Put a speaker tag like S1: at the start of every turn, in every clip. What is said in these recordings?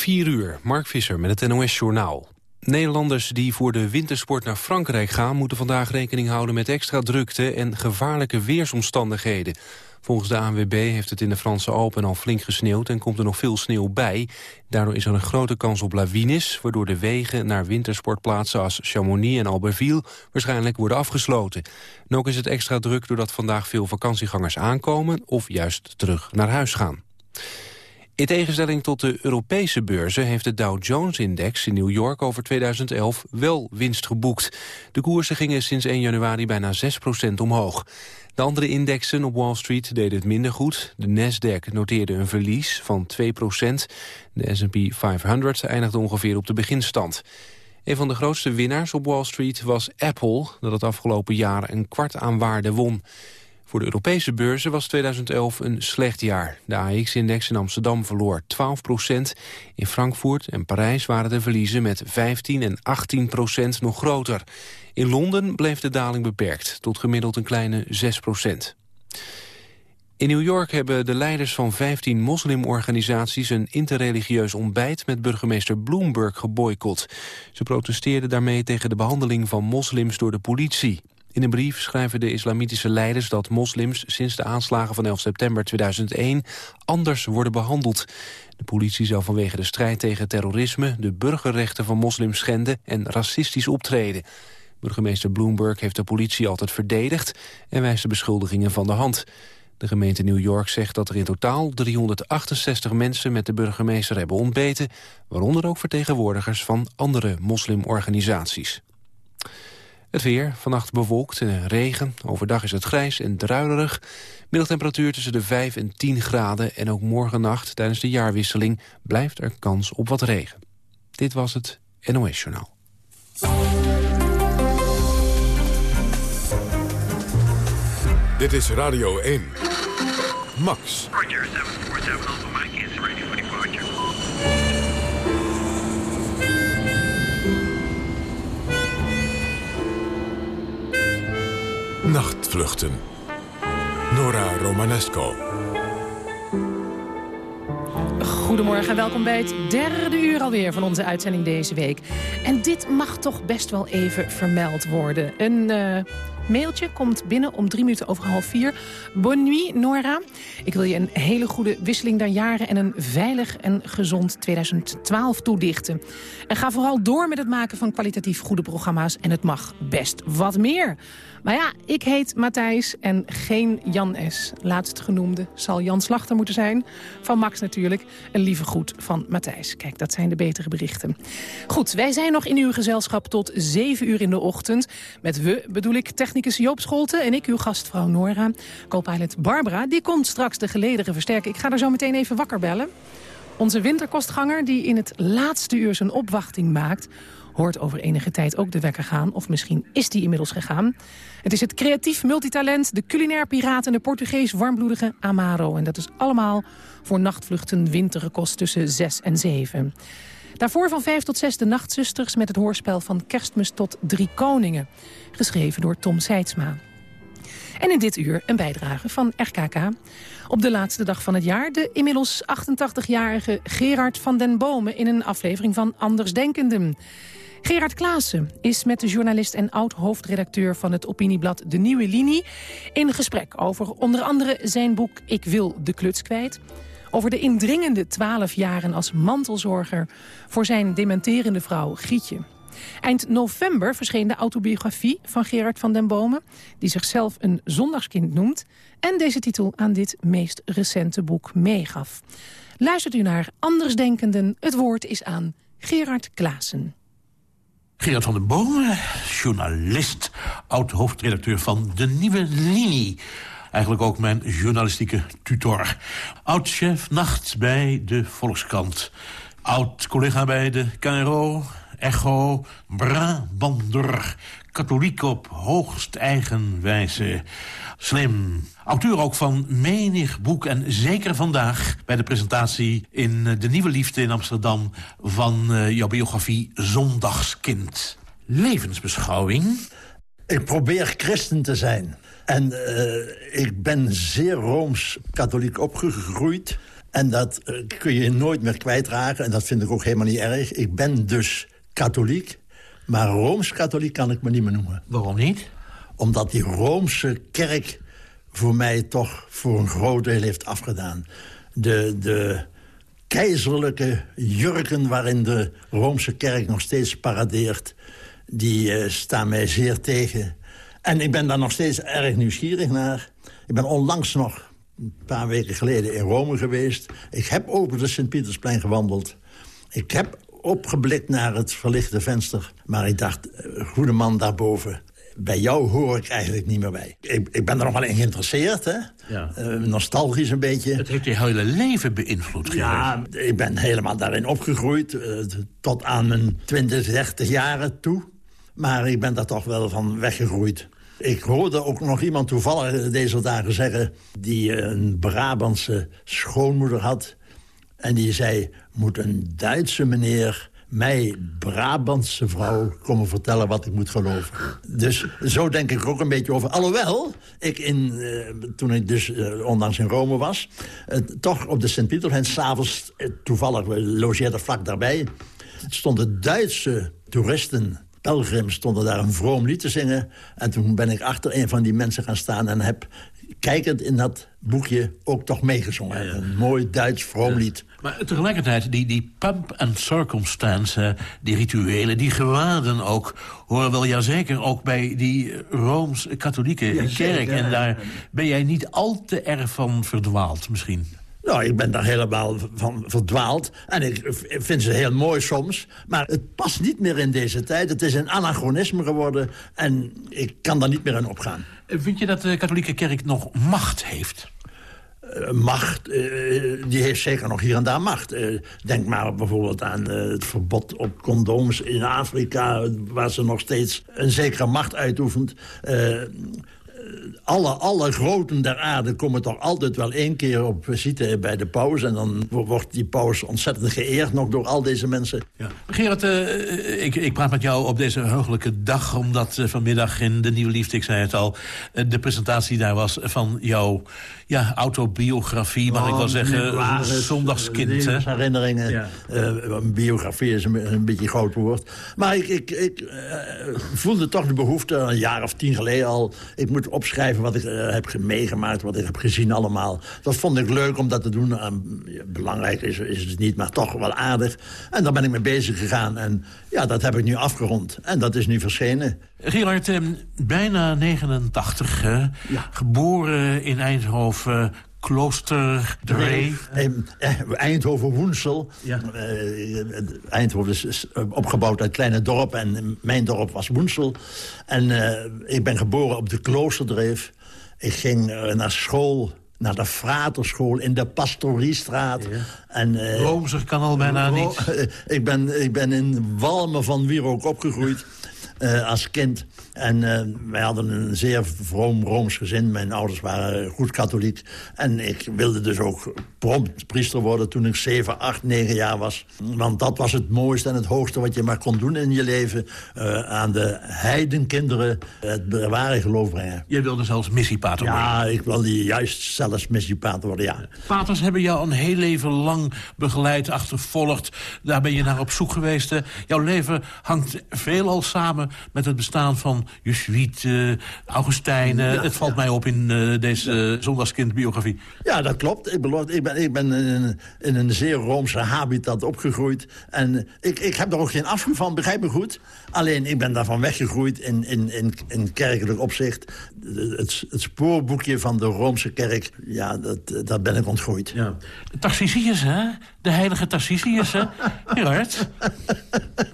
S1: 4 uur, Mark Visser met het NOS-journaal. Nederlanders die voor de wintersport naar Frankrijk gaan... moeten vandaag rekening houden met extra drukte en gevaarlijke weersomstandigheden. Volgens de ANWB heeft het in de Franse Alpen al flink gesneeuwd... en komt er nog veel sneeuw bij. Daardoor is er een grote kans op lawines... waardoor de wegen naar wintersportplaatsen als Chamonix en Albertville... waarschijnlijk worden afgesloten. En ook is het extra druk doordat vandaag veel vakantiegangers aankomen... of juist terug naar huis gaan. In tegenstelling tot de Europese beurzen heeft de Dow Jones-index in New York over 2011 wel winst geboekt. De koersen gingen sinds 1 januari bijna 6% omhoog. De andere indexen op Wall Street deden het minder goed. De Nasdaq noteerde een verlies van 2% De S&P 500 eindigde ongeveer op de beginstand. Een van de grootste winnaars op Wall Street was Apple... dat het afgelopen jaar een kwart aan waarde won. Voor de Europese beurzen was 2011 een slecht jaar. De AX-index in Amsterdam verloor 12 procent. In Frankfurt en Parijs waren de verliezen met 15 en 18 procent nog groter. In Londen bleef de daling beperkt, tot gemiddeld een kleine 6 procent. In New York hebben de leiders van 15 moslimorganisaties... een interreligieus ontbijt met burgemeester Bloomberg geboycott. Ze protesteerden daarmee tegen de behandeling van moslims door de politie. In een brief schrijven de islamitische leiders dat moslims sinds de aanslagen van 11 september 2001 anders worden behandeld. De politie zou vanwege de strijd tegen terrorisme de burgerrechten van moslims schenden en racistisch optreden. Burgemeester Bloomberg heeft de politie altijd verdedigd en wijst de beschuldigingen van de hand. De gemeente New York zegt dat er in totaal 368 mensen met de burgemeester hebben ontbeten, waaronder ook vertegenwoordigers van andere moslimorganisaties. Het weer, vannacht bewolkt en regen. Overdag is het grijs en druilerig. Middeltemperatuur tussen de 5 en 10 graden. En ook morgennacht tijdens de jaarwisseling blijft er kans op wat regen. Dit was het NOS Journaal.
S2: Dit is Radio 1. Max. Nachtvluchten. Nora Romanesco.
S3: Goedemorgen en welkom bij het derde uur alweer van onze uitzending deze week. En dit mag toch best wel even vermeld worden. Een uh, mailtje komt binnen om drie minuten over half vier. Bonne nuit, Nora. Ik wil je een hele goede wisseling der jaren... en een veilig en gezond 2012 toedichten. En ga vooral door met het maken van kwalitatief goede programma's... en het mag best wat meer. Maar ja, ik heet Matthijs en geen Jan S. Laatstgenoemde zal Jan Slachter moeten zijn. Van Max natuurlijk. Een lieve groet van Matthijs. Kijk, dat zijn de betere berichten. Goed, wij zijn nog in uw gezelschap tot 7 uur in de ochtend. Met we bedoel ik technicus Joop Scholten en ik uw gastvrouw Nora. Co-pilot Barbara, die komt straks de gelederen versterken. Ik ga er zo meteen even wakker bellen. Onze winterkostganger die in het laatste uur zijn opwachting maakt hoort over enige tijd ook de wekker gaan. Of misschien is die inmiddels gegaan. Het is het creatief multitalent, de culinair piraat... en de Portugees warmbloedige Amaro. En dat is allemaal voor nachtvluchten wintergekost tussen 6 en 7. Daarvoor van 5 tot 6 de Nachtzusters met het hoorspel van Kerstmis tot Drie Koningen. Geschreven door Tom Seidsma. En in dit uur een bijdrage van RKK. Op de laatste dag van het jaar de inmiddels 88-jarige Gerard van den Bomen... in een aflevering van Andersdenkenden. Gerard Klaassen is met de journalist en oud-hoofdredacteur van het opinieblad De Nieuwe Linie... in gesprek over onder andere zijn boek Ik wil de kluts kwijt... over de indringende twaalf jaren als mantelzorger voor zijn dementerende vrouw Gietje... Eind november verscheen de autobiografie van Gerard van den Bomen... die zichzelf een zondagskind noemt... en deze titel aan dit meest recente boek meegaf. Luistert u naar Andersdenkenden. Het woord is aan Gerard Klaassen.
S4: Gerard van den Bomen, journalist, oud-hoofdredacteur van De Nieuwe Linie. Eigenlijk ook mijn journalistieke tutor. Oud-chef nacht bij de Volkskrant. Oud-collega bij de KRO, Echo, Brabander. Katholiek op hoogst eigen wijze. Slim. Auteur ook van menig boek en zeker vandaag... bij de presentatie in De Nieuwe Liefde in Amsterdam... van uh, jouw biografie Zondagskind. Levensbeschouwing?
S5: Ik probeer christen te zijn. En uh, ik ben zeer Rooms-katholiek opgegroeid... En dat eh, kun je nooit meer kwijtraken. En dat vind ik ook helemaal niet erg. Ik ben dus katholiek. Maar Rooms-katholiek kan ik me niet meer noemen.
S4: Waarom niet?
S5: Omdat die Roomse kerk voor mij toch voor een groot deel heeft afgedaan. De, de keizerlijke jurken waarin de Roomse kerk nog steeds paradeert... die uh, staan mij zeer tegen. En ik ben daar nog steeds erg nieuwsgierig naar. Ik ben onlangs nog, een paar weken geleden, in Rome geweest. Ik heb over de Sint-Pietersplein gewandeld. Ik heb opgeblikt naar het verlichte venster. Maar ik dacht, eh, goede man daarboven, bij jou hoor ik eigenlijk niet meer bij. Ik, ik ben er nog wel in geïnteresseerd, hè? Ja. Uh, nostalgisch een beetje.
S4: Het heeft je hele leven beïnvloed,
S5: Ja, ik ben helemaal daarin opgegroeid. Uh, tot aan mijn 20, 30 jaren toe. Maar ik ben daar toch wel van weggegroeid. Ik hoorde ook nog iemand toevallig deze dagen zeggen... die een Brabantse schoonmoeder had. En die zei, moet een Duitse meneer mij, Brabantse vrouw, komen vertellen wat ik moet geloven. Dus zo denk ik ook een beetje over. Alhoewel, ik in, uh, toen ik dus uh, onlangs in Rome was... Toch op de Sint-Pieter en s'avonds, toevallig, we logeerden vlak daarbij... stonden Duitse toeristen pelgrims stonden daar een vroom lied te zingen. En toen ben ik achter een van die mensen gaan staan... en heb kijkend in dat boekje ook toch meegezongen. Een mooi Duits vroom lied.
S4: Maar tegelijkertijd, die, die pump and circumstance, die rituelen, die gewaden ook... horen wel jazeker ook bij die Rooms-katholieke kerk. En daar ben jij niet al te erg van verdwaald misschien.
S5: Nou, ik ben daar helemaal van verdwaald. En ik vind ze heel mooi soms. Maar het past niet meer in deze tijd. Het is een anachronisme geworden. En ik kan daar niet meer in opgaan.
S4: Vind je dat de katholieke kerk nog macht heeft?
S5: Uh, macht, uh, die heeft zeker nog hier en daar macht. Uh, denk maar bijvoorbeeld aan het verbod op condooms in Afrika... waar ze nog steeds een zekere macht uitoefent alle, alle groten der aarde komen toch altijd wel één keer op visite bij de paus. En dan wordt die paus ontzettend geëerd nog door al deze mensen.
S4: Ja. Gerard, uh, ik, ik praat met jou op deze heugelijke dag... omdat uh, vanmiddag in De Nieuwe Liefde, ik zei het al... De presentatie daar was van jouw ja, autobiografie, mag oh, ik wel zeggen. Zondagskind.
S5: herinneringen. Ja. een biografie is een, een, beetje groot woord. Maar ik, ik, ik voelde toch de behoefte, een jaar of tien geleden al... ik moet opschrijven wat ik uh, heb meegemaakt, wat ik heb gezien allemaal. Dat vond ik leuk om dat te doen. Uh, belangrijk is, is het niet, maar toch wel aardig. En daar ben ik mee bezig gegaan. En ja, dat heb ik nu afgerond. En dat is nu verschenen.
S4: Gerard, eh, bijna 89, ja. geboren in Eindhoven... Klooster Dree.
S5: Eindhoven Woensel. Ja. Eindhoven is opgebouwd uit kleine dorpen. En mijn dorp was Woensel. En uh, ik ben geboren op de Kloosterdreef. Ik ging naar school naar de Fraterschool in de Pastoriestraat. Ja.
S4: En, uh, Roomser kan al bijna niet.
S5: ik, ben, ik ben in Walmen van Wierook opgegroeid uh, als kind. En uh, wij hadden een zeer vroom Rooms gezin. Mijn ouders waren goed katholiek. En ik wilde dus ook prompt priester worden toen ik 7, 8, 9 jaar was. Want dat was het mooiste en het hoogste wat je maar kon doen in je leven. Uh, aan de heidenkinderen het ware geloof brengen.
S4: Je wilde zelfs missiepater worden?
S5: Ja, ik wilde juist zelfs missiepater worden, ja.
S4: Paters hebben jou een heel leven lang begeleid, achtervolgd. Daar ben je naar op zoek geweest. Jouw leven hangt veelal samen met het bestaan van Jesuit, uh, Augustijn. Uh, het valt mij op in uh, deze zondagskindbiografie.
S5: Ja, dat klopt. Ik, beloof, ik ben, ik ben in, in, een zeer Roomse habitat opgegroeid. En ik, ik heb er ook geen afschuw van, begrijp me goed. Alleen, ik ben daarvan weggegroeid in, in, in, in kerkelijk opzicht. Het, het spoorboekje van de Roomse kerk, ja, dat, dat ben ik ontgroeid. Ja.
S4: Tarcisius, hè? De heilige Tarcisius, hè? Gerard,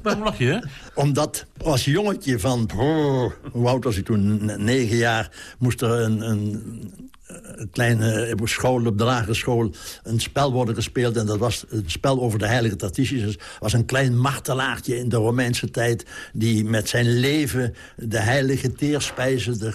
S4: waarom lach je?
S5: Omdat als jongetje van, oh, hoe oud was ik toen, negen jaar... moest er een, een, kleine school, op de lagere school, een spel worden gespeeld. En dat was een spel over de heilige Tartisius. was een klein martelaartje in de Romeinse tijd... die met zijn leven de heilige teerspijzen... de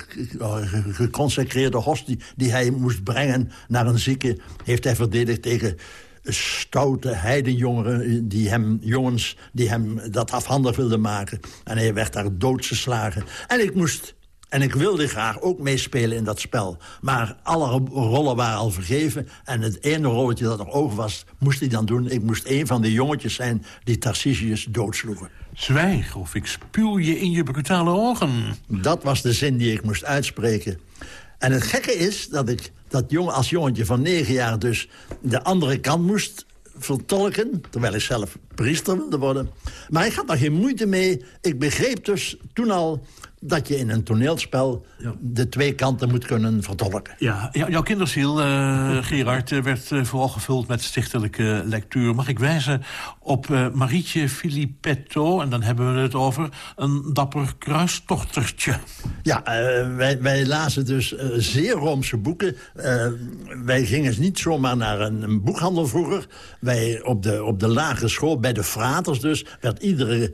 S5: geconsecreerde hostie die hij moest brengen naar een zieke... heeft hij verdedigd tegen stoute heidenjongeren, die hem, jongens die hem dat afhandig wilden maken. En hij werd daar doodgeslagen. En ik moest En ik wilde graag ook meespelen in dat spel. Maar alle rollen waren al vergeven. En het ene rolletje dat nog over was, moest hij dan doen. Ik moest een van de jongetjes zijn die Tarcisius doodsloegen.
S4: Zwijg of ik spuw je in je brutale ogen.
S5: Dat was de zin die ik moest uitspreken. En het gekke is dat ik dat jong, als jongetje van negen jaar dus de andere kant moest vertolken... terwijl ik zelf priester wilde worden. Maar ik had daar geen moeite mee. Ik begreep dus toen al dat je in een toneelspel de twee kanten moet kunnen vertolken.
S4: Ja, jouw kinderziel, uh, Gerard, eh, werd uh, vooral gevuld met stichtelijke lectuur. Mag ik wijzen op uh, Marietje Filippetto, en dan hebben we het over een dapper kruistochtertje.
S5: Ja, wij, wij, lazen dus zeer Roomse boeken. wij gingen niet zomaar naar een, een, boekhandel vroeger. Wij op de, op de lagere school, bij de fraters dus, werd iedere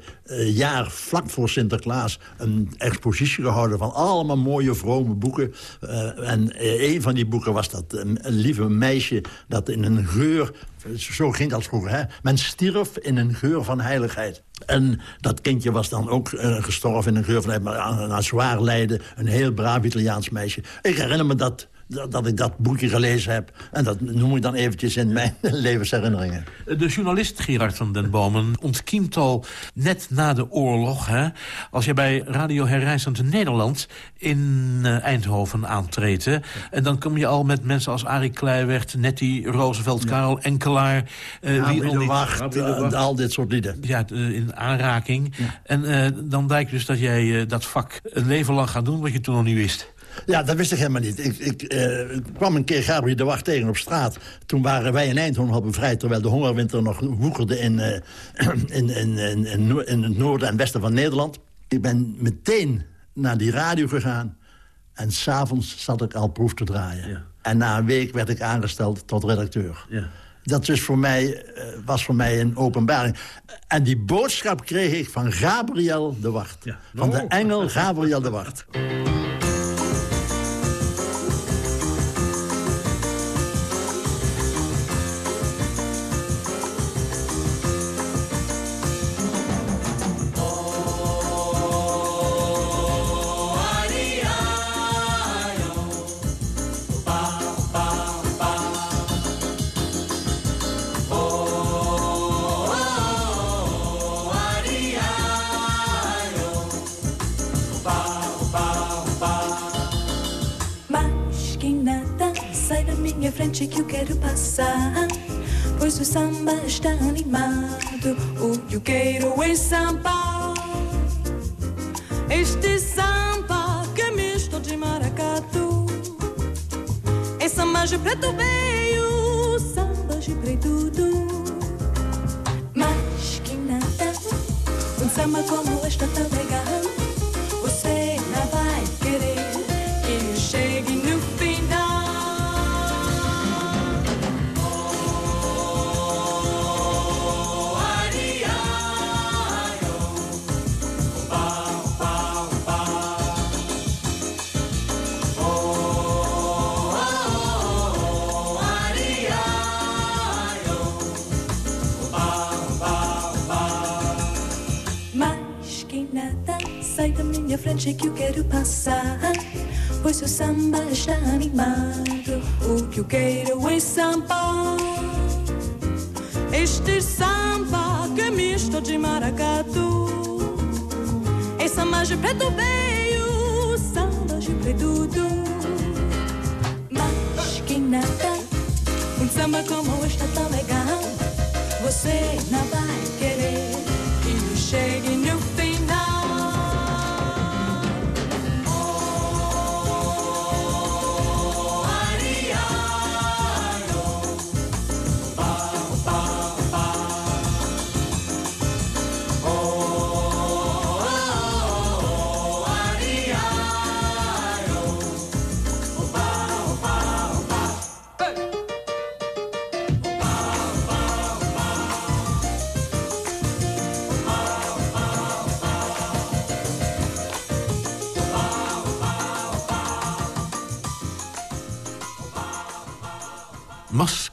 S5: jaar vlak voor Sinterklaas een expositie gehouden van allemaal mooie, vrome boeken. Uh, en uh, een van die boeken was dat een, lieve meisje dat in een geur... Zo ging dat vroeger, hè? Men stierf in een geur van heiligheid. En dat kindje was dan ook uh, gestorven in een geur van na zwaar lijden, een heel braaf Italiaans meisje. Ik herinner me dat dat ik dat boekje gelezen heb. En dat noem ik dan eventjes in mijn levensherinneringen.
S4: De journalist Gerard van den Bomen ontkiemt al net na de oorlog... Hè, als je bij Radio Herrijzend Nederland in uh, Eindhoven aantreedt... Hè, en dan kom je al met mensen als Arie Kleiwert, Nettie, Roosevelt, ja. Karel Enkelaar...
S5: Uh, wie al, die, wacht, uh, al dit soort lieden.
S4: Ja, in aanraking. Ja. En dan blijkt dus dat jij dat vak een leven lang gaat doen... wat je toen nog niet wist.
S5: Ja, dat wist ik helemaal niet. Ik, ik uh, kwam een keer Gabriel de Wacht tegen op straat. Toen waren wij in Eindhoven al bevrijd... terwijl de hongerwinter nog woekerde in, uh, in, in, in, in, het noorden en westen van Nederland. Ik ben meteen naar die radio gegaan... en s'avonds zat ik al proef te draaien. Ja. En na een week werd ik aangesteld tot redacteur. Ja. Dat dus voor mij, uh, was voor mij een openbaring. En die boodschap kreeg ik van Gabriel de Wacht. Ja. Van de engel Gabriel de Wacht.
S6: frente que eu quero passar. Pois o samba está animado. O que eu quero é samba. Este samba que é misto de maracatu. É samba de preto veio, samba de preto Mas que nada, um samba como este é tão legal. Você não vai querer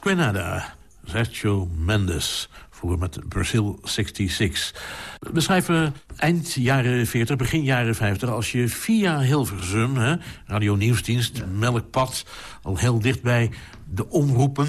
S4: Masquenada, Sergio Mendes. Vroeger met Brazil 66. We schrijven eind jaren 40, begin jaren 50... als je via Hilversum, hè, Radio Nieuwsdienst, Melkpad... al heel dichtbij de omroepen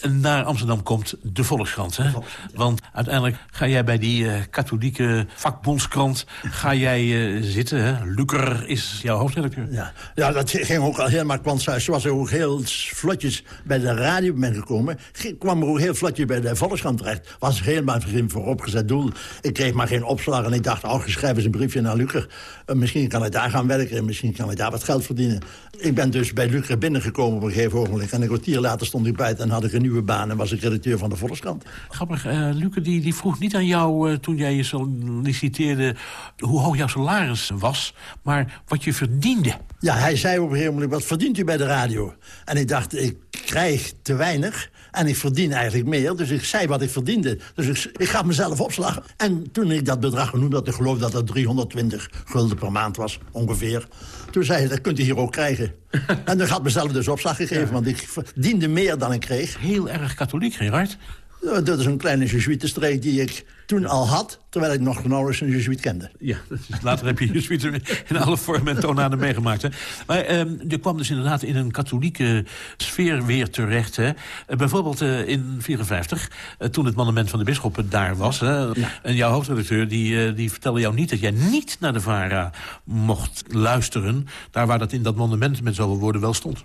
S4: en naar Amsterdam komt de Volkskrant. Hè? Want uiteindelijk ga jij bij die eh, katholieke vakbondskrant ga jij, eh, zitten. Hè? Lucer is jouw hoofdredacteur.
S5: Ja. ja, dat ging ook al helemaal kwanshuis. Ze was ook heel vlotjes bij de radio ben gekomen. Kwam er ook heel vlotjes bij de Volkskrant terecht. Was helemaal geen vooropgezet doel. Ik kreeg maar geen opslag en ik dacht... oh, schrijf eens een briefje naar Lucer. Eh, misschien kan ik daar gaan werken en misschien kan ik daar wat geld verdienen. Ik ben dus bij Lucer binnengekomen op een gegeven ogenblik. En een kwartier later stond ik buiten en had ik een nieuwe baan... en was ik redacteur van de Volkskrant.
S4: Grappig, eh Luke die, die vroeg niet aan jou eh, toen jij je solliciteerde... hoe hoog jouw salaris was, maar wat je verdiende.
S5: Ja, hij zei op een gegeven moment, wat verdient u bij de radio? En ik dacht, ik krijg te weinig en ik verdien eigenlijk meer. Dus ik zei wat ik verdiende. Dus ik, ik gaf mezelf opslag. En toen ik dat bedrag genoemd had, ik geloof dat dat 320 gulden per maand was, ongeveer. Toen zei hij, dat kunt u hier ook krijgen. en dan had mezelf dus opslag gegeven, want ik verdiende meer dan ik kreeg.
S4: Heel erg katholiek, Gerard.
S5: Ja, Dat is een kleine Jesuitenstreek die ik toen al had... terwijl ik nog nauwelijks een Jesuit kende.
S4: Ja, is- later heb je Jesuiten in alle vormen en toonaarden meegemaakt. Hè. Maar ehm, je kwam dus inderdaad in een katholieke sfeer weer terecht. Hè. Eh, bijvoorbeeld eh, in 54, eh, toen het monument van de bisschoppen daar was. Hè. En jouw hoofdredacteur die, die vertelde jou niet dat jij niet naar de VARA mocht luisteren. Daar waar dat in dat monument met zoveel woorden wel stond.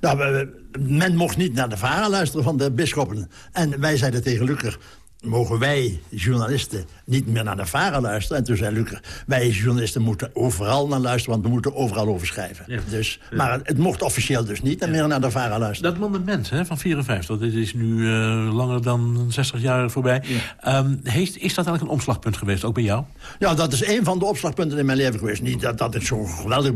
S5: Nou, men mocht niet naar de varen luisteren van de bisschoppen. En wij zeiden tegen Lucer... mogen wij, journalisten, niet meer naar de varen luisteren? En toen zei Lucer... wij journalisten moeten overal naar luisteren... want we moeten overal over schrijven.
S4: Ja.
S5: Dus, maar het, het mocht officieel dus niet meer naar de varen luisteren.
S4: Dat monument hè, van 54, dit is nu eh, langer dan 60 jaar voorbij. Ehm, heeft, is dat eigenlijk een omslagpunt geweest, ook bij jou?
S5: Ja, dat is een van de opslagpunten in mijn leven geweest. Niet dat, dat ik zo geweldig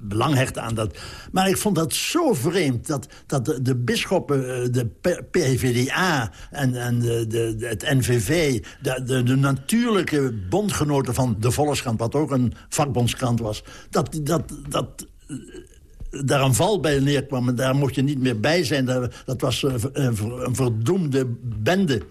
S5: belang hecht aan dat. Maar ik vond dat zo vreemd dat, dat de, bisschoppen, eh, de PVDA en, en de, de, het NVV... De, de, natuurlijke bondgenoten van de Volkskrant, wat ook een vakbondskrant was... dat, dat, dat eh, daar een val bij neerkwam en daar mocht je niet meer bij zijn. Dat, was eh, een verdoemde bende.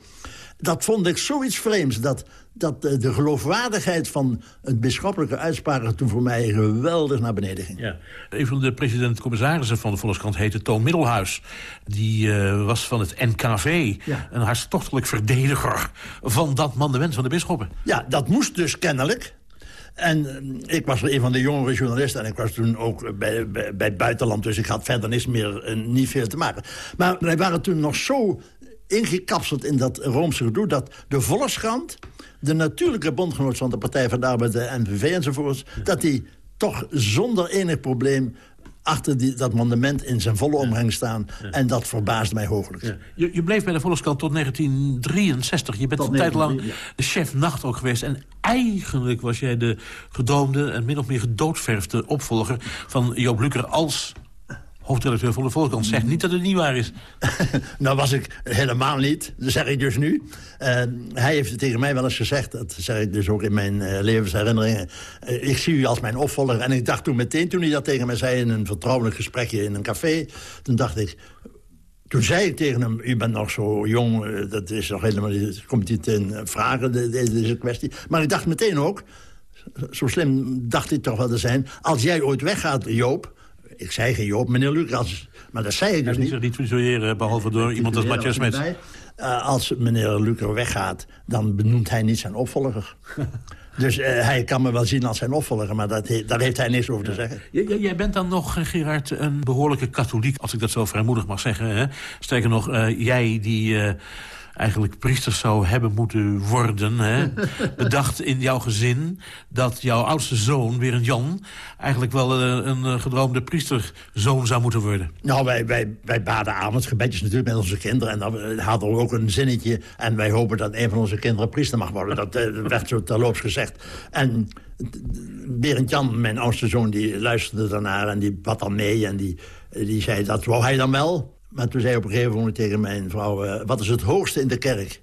S5: Dat vond ik zoiets vreemds. Dat, dat eh, de geloofwaardigheid van het bisschoppelijke uitspraken... toen voor mij geweldig naar beneden ging.
S4: Ja. Een van de president-commissarissen van de Volkskrant heette Toon Middelhuis. Die eh, was van het NKV,
S5: Ja.
S4: een hartstochtelijk verdediger... van dat mandement van de bisschoppen.
S5: Ja, dat moest dus kennelijk. En eh, ik was een van de jongere journalisten... en ik was toen ook bij, bij, bij het buitenland... dus ik had verder niks meer, niet veel te maken. Maar wij waren toen nog zo ingekapseld in dat Roomse gedoe... dat de Volkskrant, de natuurlijke bondgenoot van de Partij van de Arbeid... de NVV enzovoorts, dat die toch zonder enig probleem... achter die, dat monument in zijn volle omgang staan. En dat verbaasde mij hooglijk.
S4: Je, je bleef bij de Volkskrant tot 1963. Je bent
S5: Tot
S4: een tijd lang
S5: 1963,
S4: de chef nacht ook geweest. En eigenlijk was jij de gedoomde en min of meer gedoodverfde opvolger... van Joop Lucker als hoofdredacteur van de Volkskrant. Zeg niet dat het niet waar is.
S5: nou was ik helemaal niet, dat zeg ik dus nu. Eh, hij heeft tegen mij wel eens gezegd, dat zeg ik dus ook in mijn eh, levensherinneringen. Eh, ik zie u als mijn opvolger. En ik dacht toen meteen, toen hij dat tegen mij zei... in een vertrouwelijk gesprekje in een café, toen dacht ik... Toen zei ik tegen hem, u bent nog zo jong, eh, dat is nog helemaal niet, komt niet in vragen, de- de- deze kwestie. Maar ik dacht meteen ook, zo slim dacht ik toch wel te zijn... als jij ooit weggaat, Joop... Ik zei geen Joop, meneer Lucas, maar dat zei ik dus niet.
S4: niet, niet tituleren, behalve door iemand als Matthias Smets.
S5: Eh, als meneer Lucer weggaat, dan benoemt hij niet zijn opvolger. dus eh, hij kan me wel zien als zijn opvolger, maar dat he- daar heeft hij niks over te zeggen.
S4: J- Jij bent dan nog, eh, Gerard, een behoorlijke katholiek... als ik dat zo vrijmoedig mag zeggen. Hè? Sterker nog, jij die eigenlijk priester zou hebben moeten worden... Hè? bedacht in jouw gezin dat jouw oudste zoon, Berend Jan... eigenlijk wel eh, een eh, gedroomde priesterzoon zou moeten worden.
S5: Nou, wij, wij, wij baden avondgebedjes natuurlijk met onze kinderen. En dan eh, hadden we ook een zinnetje. En wij hopen dat een van onze kinderen priester mag worden. Dat werd zo terloops gezegd. En Berend Jan, mijn oudste zoon, die luisterde daarnaar en die bad dan mee. En die, die zei, dat wou hij dan wel. Maar toen zei op een gegeven moment tegen mijn vrouw... eh, wat is het hoogste in de kerk?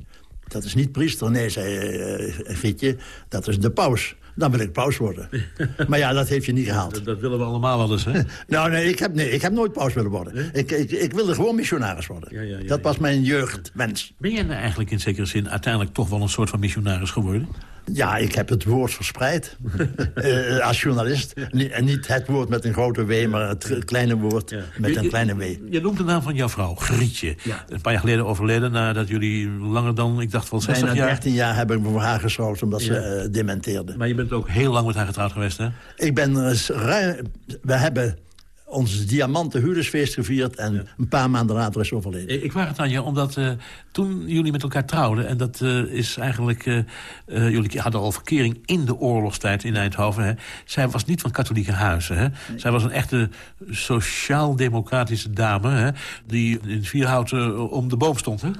S5: Dat is niet priester, nee, zei eh Grietje. Dat is de paus. dan wil ik paus worden. maar ja, dat heeft je niet gehaald.
S4: Dat, dat willen we allemaal wel eens, hè?
S5: Nou, nee, ik heb, nee, ik heb nooit paus willen worden. Ik, ik, ik wilde gewoon missionaris worden.
S4: Ja, ja, ja,
S5: dat
S4: ja.
S5: was mijn jeugdwens.
S4: Ben jij nou eigenlijk in zekere zin uiteindelijk toch wel een soort van missionaris geworden?
S5: Ja, ik heb het woord verspreid. Eh, als journalist. En niet het woord met een grote W, maar het kleine woord met
S4: Je-
S5: een kleine W.
S4: Je noemt de naam van jouw vrouw, Grietje.
S5: Ja.
S4: Een paar jaar geleden overleden nadat jullie langer dan, ik dacht wel 60
S5: Bijna
S4: jaar...
S5: 13 jaar heb ik me voor haar geschoten omdat ze eh, dementeerde.
S4: Maar je bent ook heel lang met haar getrouwd geweest, hè?
S5: Ik ben ruim... We hebben ons diamanten huwelijksfeest gevierd... en een paar maanden later is overleden.
S4: Ik vraag het aan je, omdat eh, toen jullie met elkaar trouwden... en dat eh, is eigenlijk... eh, jullie hadden al verkering in de oorlogstijd in Eindhoven. Hè. Zij was niet van katholieke huizen. Hè. Zij was een echte sociaal-democratische dame... Hè, die in het vierhouten om de boom stond. Hè.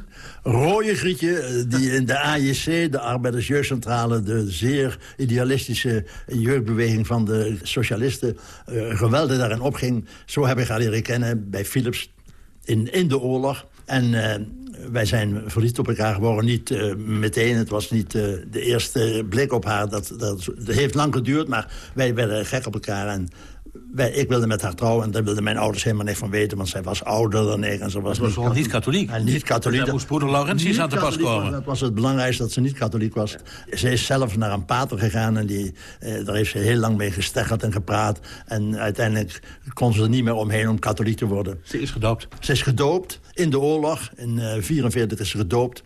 S5: Rooie Grietje, die in de AJC, de Arbeidersjeugdcentrale... de zeer idealistische jeugdbeweging van de socialisten... geweldig daarin opging. Zo heb ik haar leren kennen bij Philips in, in de oorlog. En eh, wij zijn verliefd op elkaar geworden. Niet eh, meteen, het was niet eh, de eerste blik op haar. Dat, dat, dat heeft lang geduurd, maar wij werden gek op elkaar. En wij, ik wilde met haar trouwen en daar wilden mijn ouders helemaal niks van weten... want zij was ouder dan ik en ze was,
S4: was wel niet katholiek.
S5: en niet katholiek.
S4: Daar moest broeder Laurentius
S5: Niet
S4: aan te pas
S5: was,
S4: komen.
S5: Dat was het belangrijkste, dat ze niet katholiek was. Ze is zelf naar een pater gegaan en die, eh, daar heeft ze heel lang mee gesteggeld en gepraat. En uiteindelijk kon ze er niet meer omheen om katholiek te worden.
S4: Ze is gedoopt.
S5: Ze is gedoopt in de oorlog. In 1944 is ze gedoopt.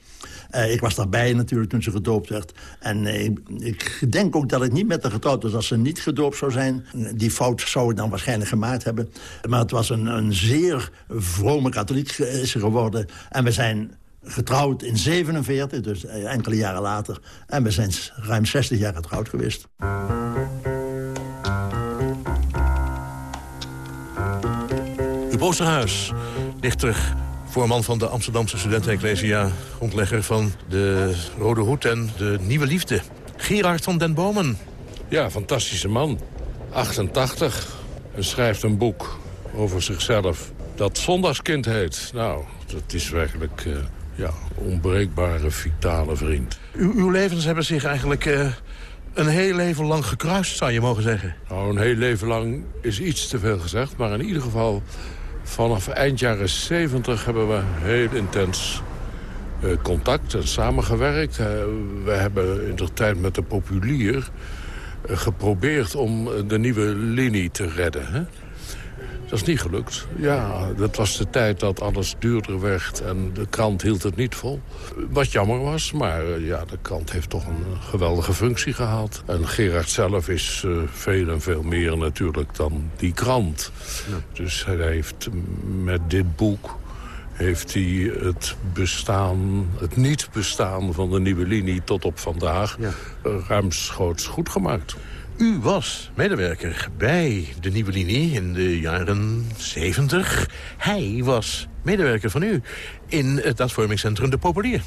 S5: Eh, ik was daarbij natuurlijk toen ze gedoopt werd. En eh, ik, denk ook dat ik niet met haar getrouwd was als ze niet gedoopt zou zijn. Die fout zou ik dan waarschijnlijk gemaakt hebben. Maar het was een, een zeer vrome katholiek eh, is geworden. En we zijn getrouwd in 47, dus enkele jaren later. En we zijn ruim 60 jaar getrouwd geweest.
S7: Huub Oosterhuis, dichter, voorman van de Amsterdamse Studenten-Ecclesia... grondlegger van de Rode Hoed en de Nieuwe Liefde. Gerard van den Bomen.
S8: Ja, fantastische man. 88. En schrijft een boek over zichzelf. Dat Zondagskind heet. Nou, dat is werkelijk eh, ja, onbreekbare, vitale vriend.
S7: U, uw levens hebben zich eigenlijk eh, een heel leven lang gekruist, zou je mogen zeggen.
S8: Nou, een heel leven lang is iets te veel gezegd. Maar in ieder geval, vanaf eind jaren 70 hebben we heel intens eh, contact en samengewerkt. Eh, we hebben in de tijd met de populier eh, geprobeerd om de nieuwe linie te redden. Dat is niet gelukt. Ja, dat was de tijd dat alles duurder werd en de krant hield het niet vol. Wat jammer was, maar eh, ja, de krant heeft toch een eh, geweldige functie gehad. En Gerard zelf is eh, veel en veel meer natuurlijk dan die krant. Dus hij heeft met dit boek heeft hij het bestaan, het niet bestaan van de nieuwe linie tot op vandaag eh, ruimschoots goed gemaakt.
S7: U was medewerker bij de Nieuwe Linie in de jaren 70. Hij was medewerker van u in het daadvormingscentrum De Populier.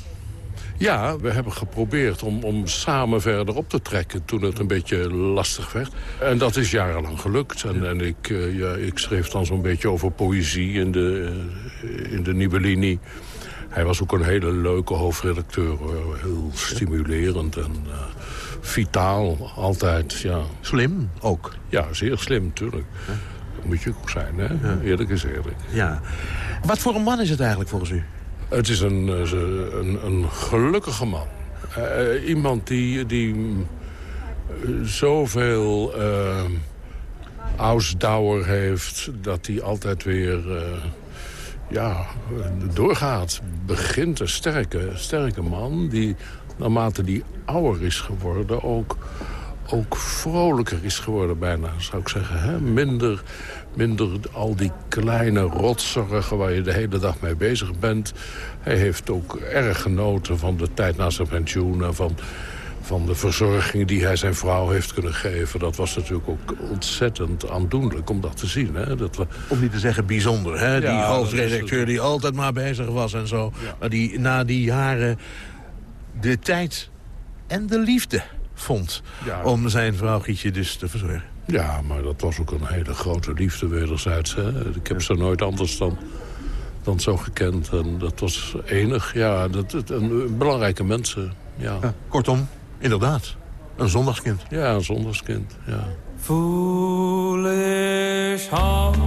S8: Ja, we hebben geprobeerd om, om samen verder op te trekken toen het een beetje lastig werd. En dat is jarenlang gelukt. En, en ik, eh, ja, ik schreef dan zo'n beetje over poëzie in de, eh, in de nieuwe linie. Hij was ook een hele leuke hoofdredacteur. hoor. Heel stimulerend en eh, vitaal, altijd. Ja.
S7: Slim ook.
S8: ja, zeer slim natuurlijk. Dat moet je ook zijn, hè? Eerlijk is eerlijk.
S7: Ja. Wat voor een man is het eigenlijk volgens u?
S8: Het is een, eh, een, een gelukkige man. Eh, iemand die, die eh, zoveel uh, ausdauer heeft... dat hij altijd weer ja, doorgaat. Begint een sterke, sterke man... die naarmate die ouder is geworden ook, ook vrolijker is geworden bijna, zou ik zeggen. Hè? Minder, minder al die kleine rotzorgen waar je de hele dag mee bezig bent. Hij heeft ook erg genoten van de tijd na zijn pensioen... en van, van de verzorging die hij zijn vrouw heeft kunnen geven. Dat was natuurlijk ook ontzettend aandoenlijk om dat te zien. Hè? Dat we,
S7: Om niet te zeggen bijzonder, hè? die hoofdredacteur die altijd maar bezig was en zo. Maar die na die jaren de tijd en de liefde vond...
S8: Ja.
S7: om zijn vrouw Gietje dus te verzorgen.
S8: Ja, maar dat was ook een hele grote liefde wederzijds. Hè? Ik heb ze nooit anders dan, dan zo gekend. En dat was enig. Ja, dat, dat, een, belangrijke mensen. Ja.
S7: Ja, kortom, inderdaad. Een zondagskind.
S8: Ja, een zondagskind, ja.
S6: Foolish heart,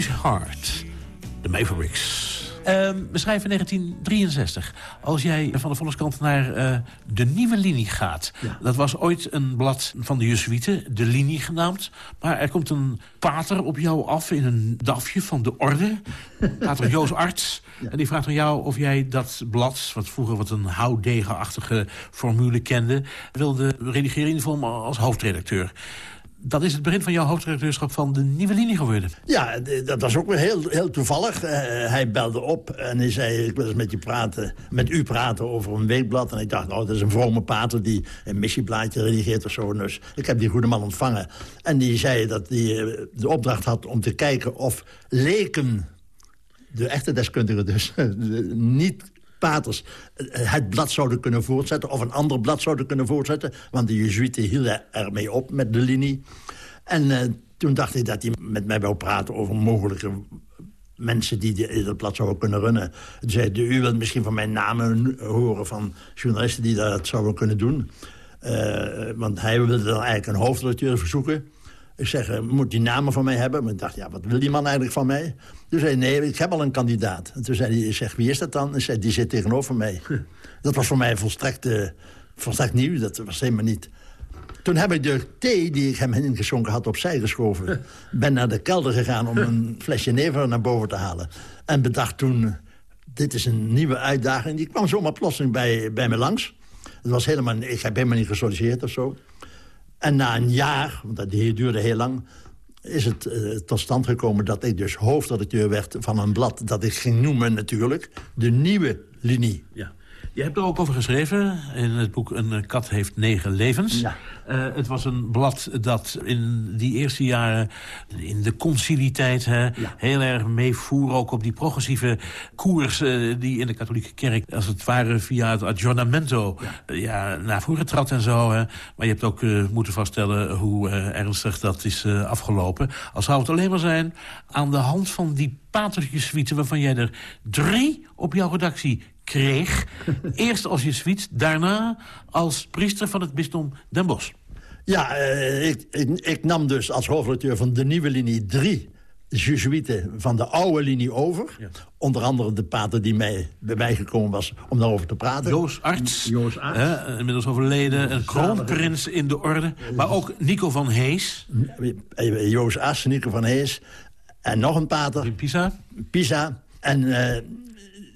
S6: Foolish Heart,
S4: de Mavericks. Ehm, we schrijven 1963. Als jij van de Volkskant naar eh, de Nieuwe Linie gaat... dat was ooit een blad van de Jesuiten, de Linie genaamd. Maar er komt een pater op jou af in een dafje van de orde. Pater Joos Arts. En die vraagt aan jou of jij dat blad... wat vroeger wat een houtdegenachtige formule kende... wilde redigeren in de vorm als hoofdredacteur. Dat is het begin van jouw hoofdredacteurschap van de Nieuwe Linie geworden.
S5: Ja, dat was ook weer heel, heel toevallig. Eh, hij belde op en hij zei, ik wil eens met, je praten, met u praten over een weekblad. En ik dacht, nou, dat is een vrome pater die een missieblaadje redigeert of zo. Dus ik heb die goede man ontvangen. En die zei dat hij eh, de opdracht had om te kijken of leken... de echte deskundigen dus, niet paters, eh, het blad zouden kunnen voortzetten... of een ander blad zouden kunnen voortzetten. Want de Jezuïeten hielden ermee op met de linie. En eh, toen dacht ik dat hij met mij wou praten over mogelijke mensen die dat blad zouden kunnen runnen. Toen zei hij, u wilt misschien van mijn namen horen van journalisten die dat zouden kunnen doen. Eh, want hij wilde dan eigenlijk een hoofdredacteur verzoeken. Ik zeg, moet die namen van mij hebben? Maar ik dacht, ja, wat wil die man eigenlijk van mij? Toen zei hij, nee, ik heb al een kandidaat. En toen zei hij, zeg, wie is dat dan? Ik zei, die zit tegenover mij. Dat was voor mij volstrekt, eh, volstrekt nieuw. Dat was helemaal niet... Toen heb ik de thee die ik hem ingeschonken had opzij geschoven. Ben naar de kelder gegaan om een flesje never naar boven te halen. En bedacht toen, dit is een nieuwe uitdaging. Die kwam zomaar plotseling bij, bij me langs. Het was helemaal, ik heb helemaal niet gesolliciteerd of zo. En na een jaar, want dat duurde heel lang... is het eh, tot stand gekomen dat ik dus hoofdredacteur werd van een blad... dat ik ging noemen natuurlijk de Nieuwe Linie.
S4: Ja. Je hebt er ook over geschreven in het boek Een kat heeft negen levens.
S5: Ja.
S4: Eh, het was een blad dat in die eerste jaren, in de concilietijd... Hè, heel erg meevoer ook op die progressieve koers... eh, die in de katholieke kerk als het ware via het aggiornamento eh, ja, naar voren trad en zo. Hè. Maar je hebt ook moeten vaststellen hoe ernstig dat is afgelopen. Al zou het alleen maar zijn aan de hand van die paterjesuiten... waarvan jij er drie op jouw redactie kreeg. Eerst als jesuit, daarna als priester van het bisdom Den Bosch.
S5: Ja, eh, ik, ik, ik nam dus als hoofdredacteur van de nieuwe linie drie Jezuïeten van de oude linie over. Onder andere de pater die mij, bij mij gekomen was om daarover te praten.
S4: Joos Arts,
S5: Joos Arts.
S4: hè, inmiddels overleden, een kroonprins in de orde. Maar ook Nico van Hees
S5: Eh, Joos As, Nico van Hees en nog een pater,
S4: in Pisa.
S5: Pisa. En eh,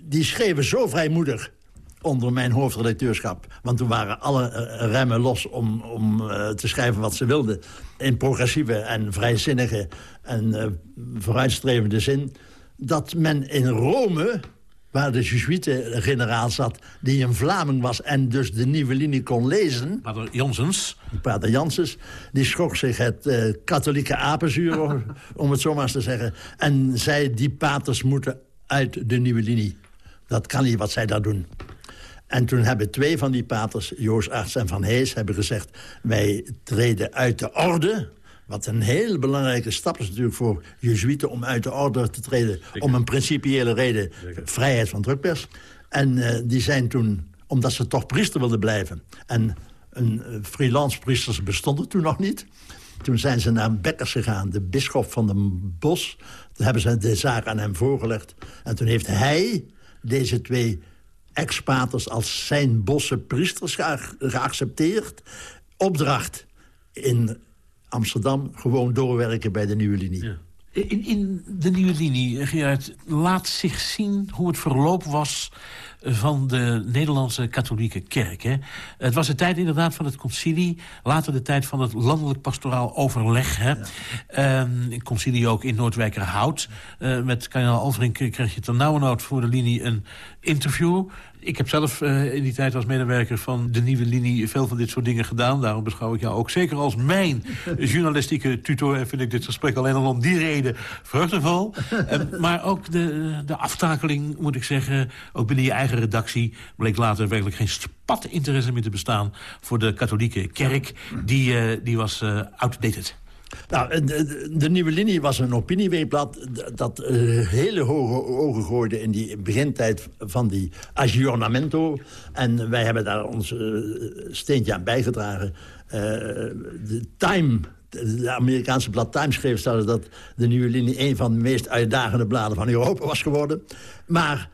S5: die schreven zo vrijmoedig onder mijn hoofdredacteurschap. Want toen waren alle eh, remmen los om, om eh, te schrijven wat ze wilden. In progressieve en vrijzinnige en eh, vooruitstrevende zin. Dat men in Rome, waar de Jesuiten-generaal zat... die een Vlaming was en dus de nieuwe linie kon lezen...
S4: Pater Janssens.
S5: Pater Janssens, die schrok zich het katholieke apenzuur, om het zo maar eens te zeggen. En zei, die paters moeten uit de nieuwe linie. Dat kan niet wat zij daar doen. En toen hebben twee van die paters, Joost Arts en Van Hees... hebben gezegd, wij treden uit de orde... Wat een heel belangrijke stap is natuurlijk voor Jezuïeten... om uit de orde te treden, om een principiële reden. Vrijheid van drukpers. En eh, die zijn toen, omdat ze toch priester wilden blijven... en een eh, freelance priesters bestonden toen nog niet... Toen zijn ze naar Bekkers gegaan, de bisschop van de Bos. Toen hebben ze de zaak aan hem voorgelegd. En toen heeft hij deze twee ex-paters als zijn bosse priesters ge- geaccepteerd. Opdracht in Amsterdam gewoon doorwerken bij de nieuwe linie.
S4: In, in de nieuwe linie, Gerard, laat zich zien hoe het verloop was van de Nederlandse katholieke kerk. Hè? Het was de tijd inderdaad van het concilie, later de tijd van het landelijk pastoraal overleg. Hè? Ehm, concilie ook in Noordwijkerhout. Eh met kardinaal Alvrink kreeg je ter nauwernood voor de linie een interview. Ik heb zelf eh, in die tijd als medewerker van de nieuwe linie... veel van dit soort dingen gedaan. Daarom beschouw ik jou ook zeker als mijn journalistieke tutor... en vind ik dit gesprek alleen al om die reden vreugdevol. Eh, maar ook de, de aftakeling, moet ik zeggen... ook binnen je eigen redactie... bleek later werkelijk geen spat interesse meer te bestaan... voor de katholieke kerk. Die, eh, die was eh, outdated.
S5: Nou, de, de- Nieuwe Linie was een opinieweekblad... dat eh, hele hoge ogen gooide in die begintijd van die aggiornamento. En wij hebben daar ons steentje aan bijgedragen. Eh, de Time... De Amerikaanse blad Time schreef zelfs dat de Nieuwe Linie... een van de meest uitdagende bladen van Europa was geworden. Maar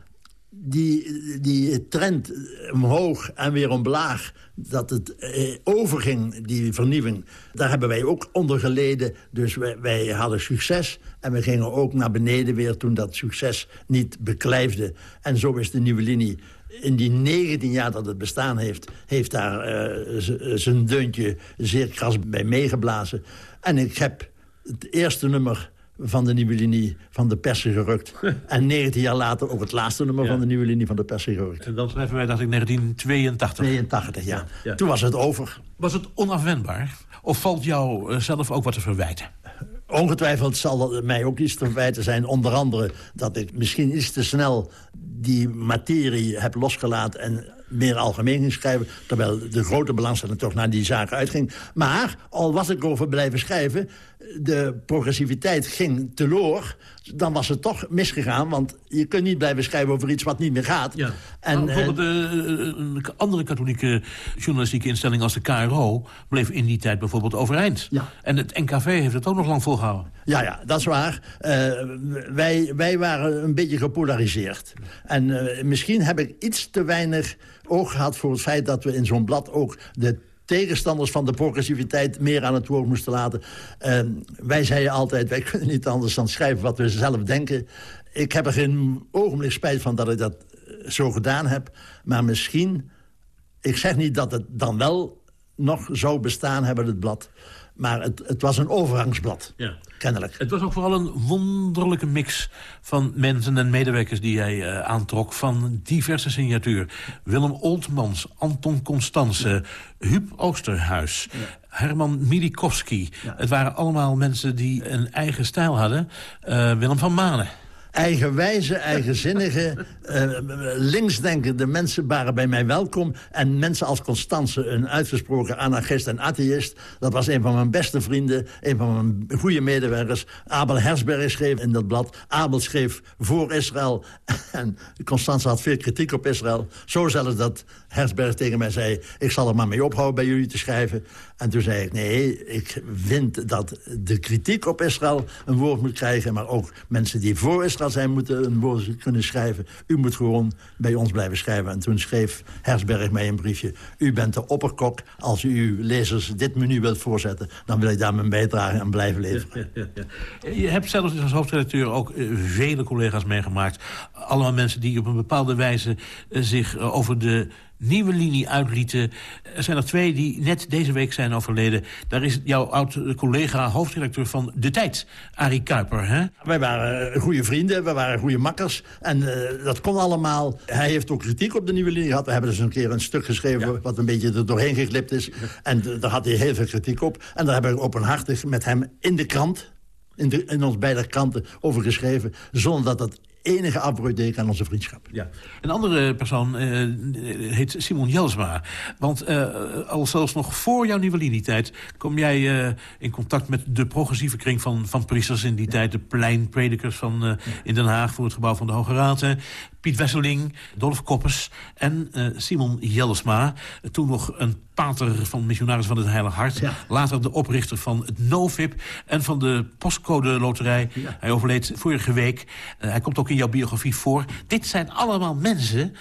S5: die, die trend omhoog en weer omlaag... dat het eh, overging, die vernieuwing... daar hebben wij ook onder geleden. Dus wij, hadden succes en we gingen ook naar beneden weer... toen dat succes niet beklijfde. En zo is de nieuwe linie... In die 19 jaar dat het bestaan heeft... heeft daar eh, zijn deuntje zeer kras bij meegeblazen. En ik heb het eerste nummer van de nieuwe linie van de persen gerukt. en 19 jaar later ook het laatste nummer van de nieuwe linie van de persen gerukt.
S4: En dan schrijven wij, dacht ik, 1982.
S5: 82, ja. Toen was het over.
S4: Was het onafwendbaar? Of valt jou eh, zelf ook wat te verwijten?
S5: Ongetwijfeld zal mij ook iets te verwijten zijn. Onder andere dat ik misschien iets te snel die materie heb losgelaten... en meer algemeen ging schrijven... terwijl de grote belangstelling toch naar die zaken uitging. Maar, al was ik over blijven schrijven... de progressiviteit ging teloor... dan was het toch misgegaan. Want je kunt niet blijven schrijven over iets wat niet meer gaat.
S4: En,
S5: En, eh,
S4: bijvoorbeeld eh, een andere katholieke journalistieke instelling als de KRO... bleef in die tijd bijvoorbeeld overeind.
S5: Ja.
S4: En het NKV heeft het ook nog lang volgehouden.
S5: Ja, ja, dat is waar. Eh, wij, wij waren een beetje gepolariseerd. En eh, misschien heb ik iets te weinig oog gehad voor het feit... dat we in zo'n blad ook de tegenstanders van de progressiviteit meer aan het woord moesten laten. Eh, wij zeiden altijd, wij kunnen niet anders dan schrijven wat we zelf denken. Ik heb er geen ogenblik spijt van dat ik dat eh, zo gedaan heb. Maar misschien, ik zeg niet dat het dan wel nog zou bestaan hebben, het blad. Maar het, het was een overgangsblad,
S4: Ja.
S5: kennelijk.
S4: Het was ook vooral een wonderlijke mix van mensen en medewerkers die hij eh, aantrok... van diverse signatuur. Willem Oltmans, Anton Constance, Huub Oosterhuis... Herman Milikowski. Het waren allemaal mensen die een eigen stijl hadden. Eh, Willem van Manen.
S5: Eigenwijze, eigenzinnige, eh, linksdenkende mensen waren bij mij welkom. En mensen als Constance, een uitgesproken anarchist en atheïst... dat was een van mijn beste vrienden, een van mijn goede medewerkers. Abel Hersberg schreef in dat blad. Abel schreef voor Israël. En Constance had veel kritiek op Israël. Zo zelfs dat Hersberg tegen mij zei... ik zal er maar mee ophouden bij jullie te schrijven. En toen zei ik, nee, ik vind dat de kritiek op Israël een woord moet krijgen... maar ook mensen die voor Israël zijn moeten een woord kunnen schrijven. U moet gewoon bij ons blijven schrijven. En toen schreef Hersberg mij een briefje. U bent de opperkok. Als u uw lezers dit menu wilt voorzetten... dan wil ik daar mijn bijdrage aan blijven leveren.
S4: Je hebt zelfs als hoofdredacteur ook eh, vele collega's meegemaakt. allemaal mensen die op een bepaalde wijze eh, zich eh, over de nieuwe linie uitlieten. Er zijn er twee die net deze week zijn overleden. Daar is jouw oud-collega, hoofdredacteur van De Tijd, Arie Kuiper. Hè?
S5: Wij waren goede vrienden, we waren goede makkers. En uh, dat kon allemaal. Hij heeft ook kritiek op de nieuwe linie gehad. We hebben dus een keer een stuk geschreven wat een beetje er doorheen geklipt is. En uh, daar had hij heel veel kritiek op. En daar hebben we openhartig met hem in de krant... In, de, in ons beide kranten over geschreven... zonder dat dat enige afbreuk aan onze vriendschap.
S4: Ja. Een andere persoon uh, heet Simon Jelsma. Want uh, al zelfs nog voor jouw nieuwe linietijd... kom jij uh, in contact met de progressieve kring van, van priesters in die tijd. De pleinpredikers van, in Den Haag voor het gebouw van de Hoge Raad. Piet Wesseling, Dolf Koppers en uh, Simon Jellesma. Toen nog een pater van Missionaris van het Heilige Hart. Ja. Later de oprichter van het NoVip en van de Postcode Loterij. Ja. Hij overleed vorige week. Uh, hij komt ook in jouw biografie voor. Dit zijn allemaal mensen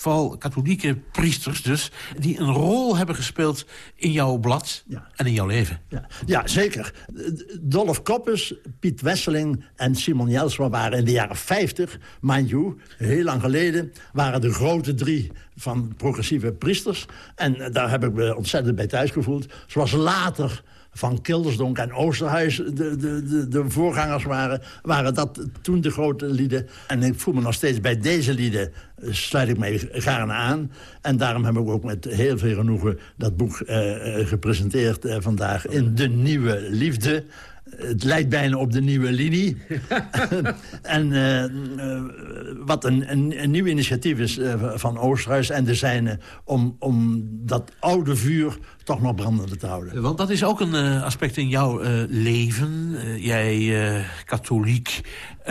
S4: vooral katholieke priesters dus... die een rol hebben gespeeld in jouw blad ja. en in jouw leven.
S5: Ja, ja zeker. Dolph Koppes, Piet Wesseling en Simon Jelsma waren in de jaren 50... mind you, heel lang geleden, waren de grote drie van progressieve priesters. En daar heb ik me ontzettend bij thuis gevoeld. Zoals later van Kildersdonk en Oosterhuis de, de, de, de, voorgangers waren... waren dat toen de grote lieden. En ik voel me nog steeds bij deze lieden sluit ik mij gaarne aan. En daarom heb ik ook met heel veel genoegen dat boek uh, gepresenteerd uh, vandaag... in De Nieuwe Liefde het lijkt bijna op de nieuwe linie. en uh, uh, wat een, een, een, nieuw initiatief is uh, van Oosterhuis en de zijne... Om, om dat oude vuur toch nog brandende te houden.
S4: Want dat is ook een aspect in jouw leven. jij, katholiek,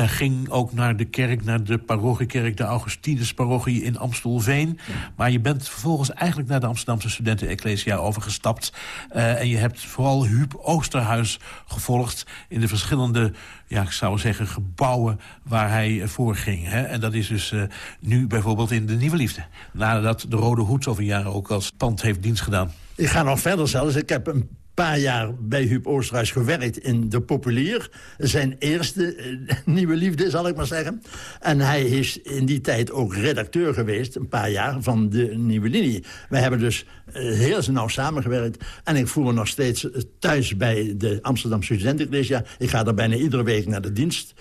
S4: ging ook naar de kerk, naar de parochiekerk... de Augustinus-parochie in Amstelveen. Ja. Maar je bent vervolgens eigenlijk naar de Amsterdamse studenten-ecclesia overgestapt. en je hebt vooral Huub Oosterhuis gevolgd in de verschillende, ja, ik zou zeggen, gebouwen waar hij voor ging. Hè? En dat is dus uh, nu bijvoorbeeld in de Nieuwe Liefde. Nadat de Rode Hoed zoveel jaren ook als pand heeft dienst gedaan.
S5: Ik ga nog verder zelfs. Ik heb een paar jaar bij Huub Oosterhuis gewerkt in De Populier. Zijn eerste uh, nieuwe liefde, zal ik maar zeggen. En hij is in die tijd ook redacteur geweest, een paar jaar, van de Nieuwe Linie. Wij hebben dus uh, heel nauw samengewerkt. En ik voel me nog steeds thuis bij de Amsterdamse Studentenecclesia. Ik ga daar bijna iedere week naar de dienst.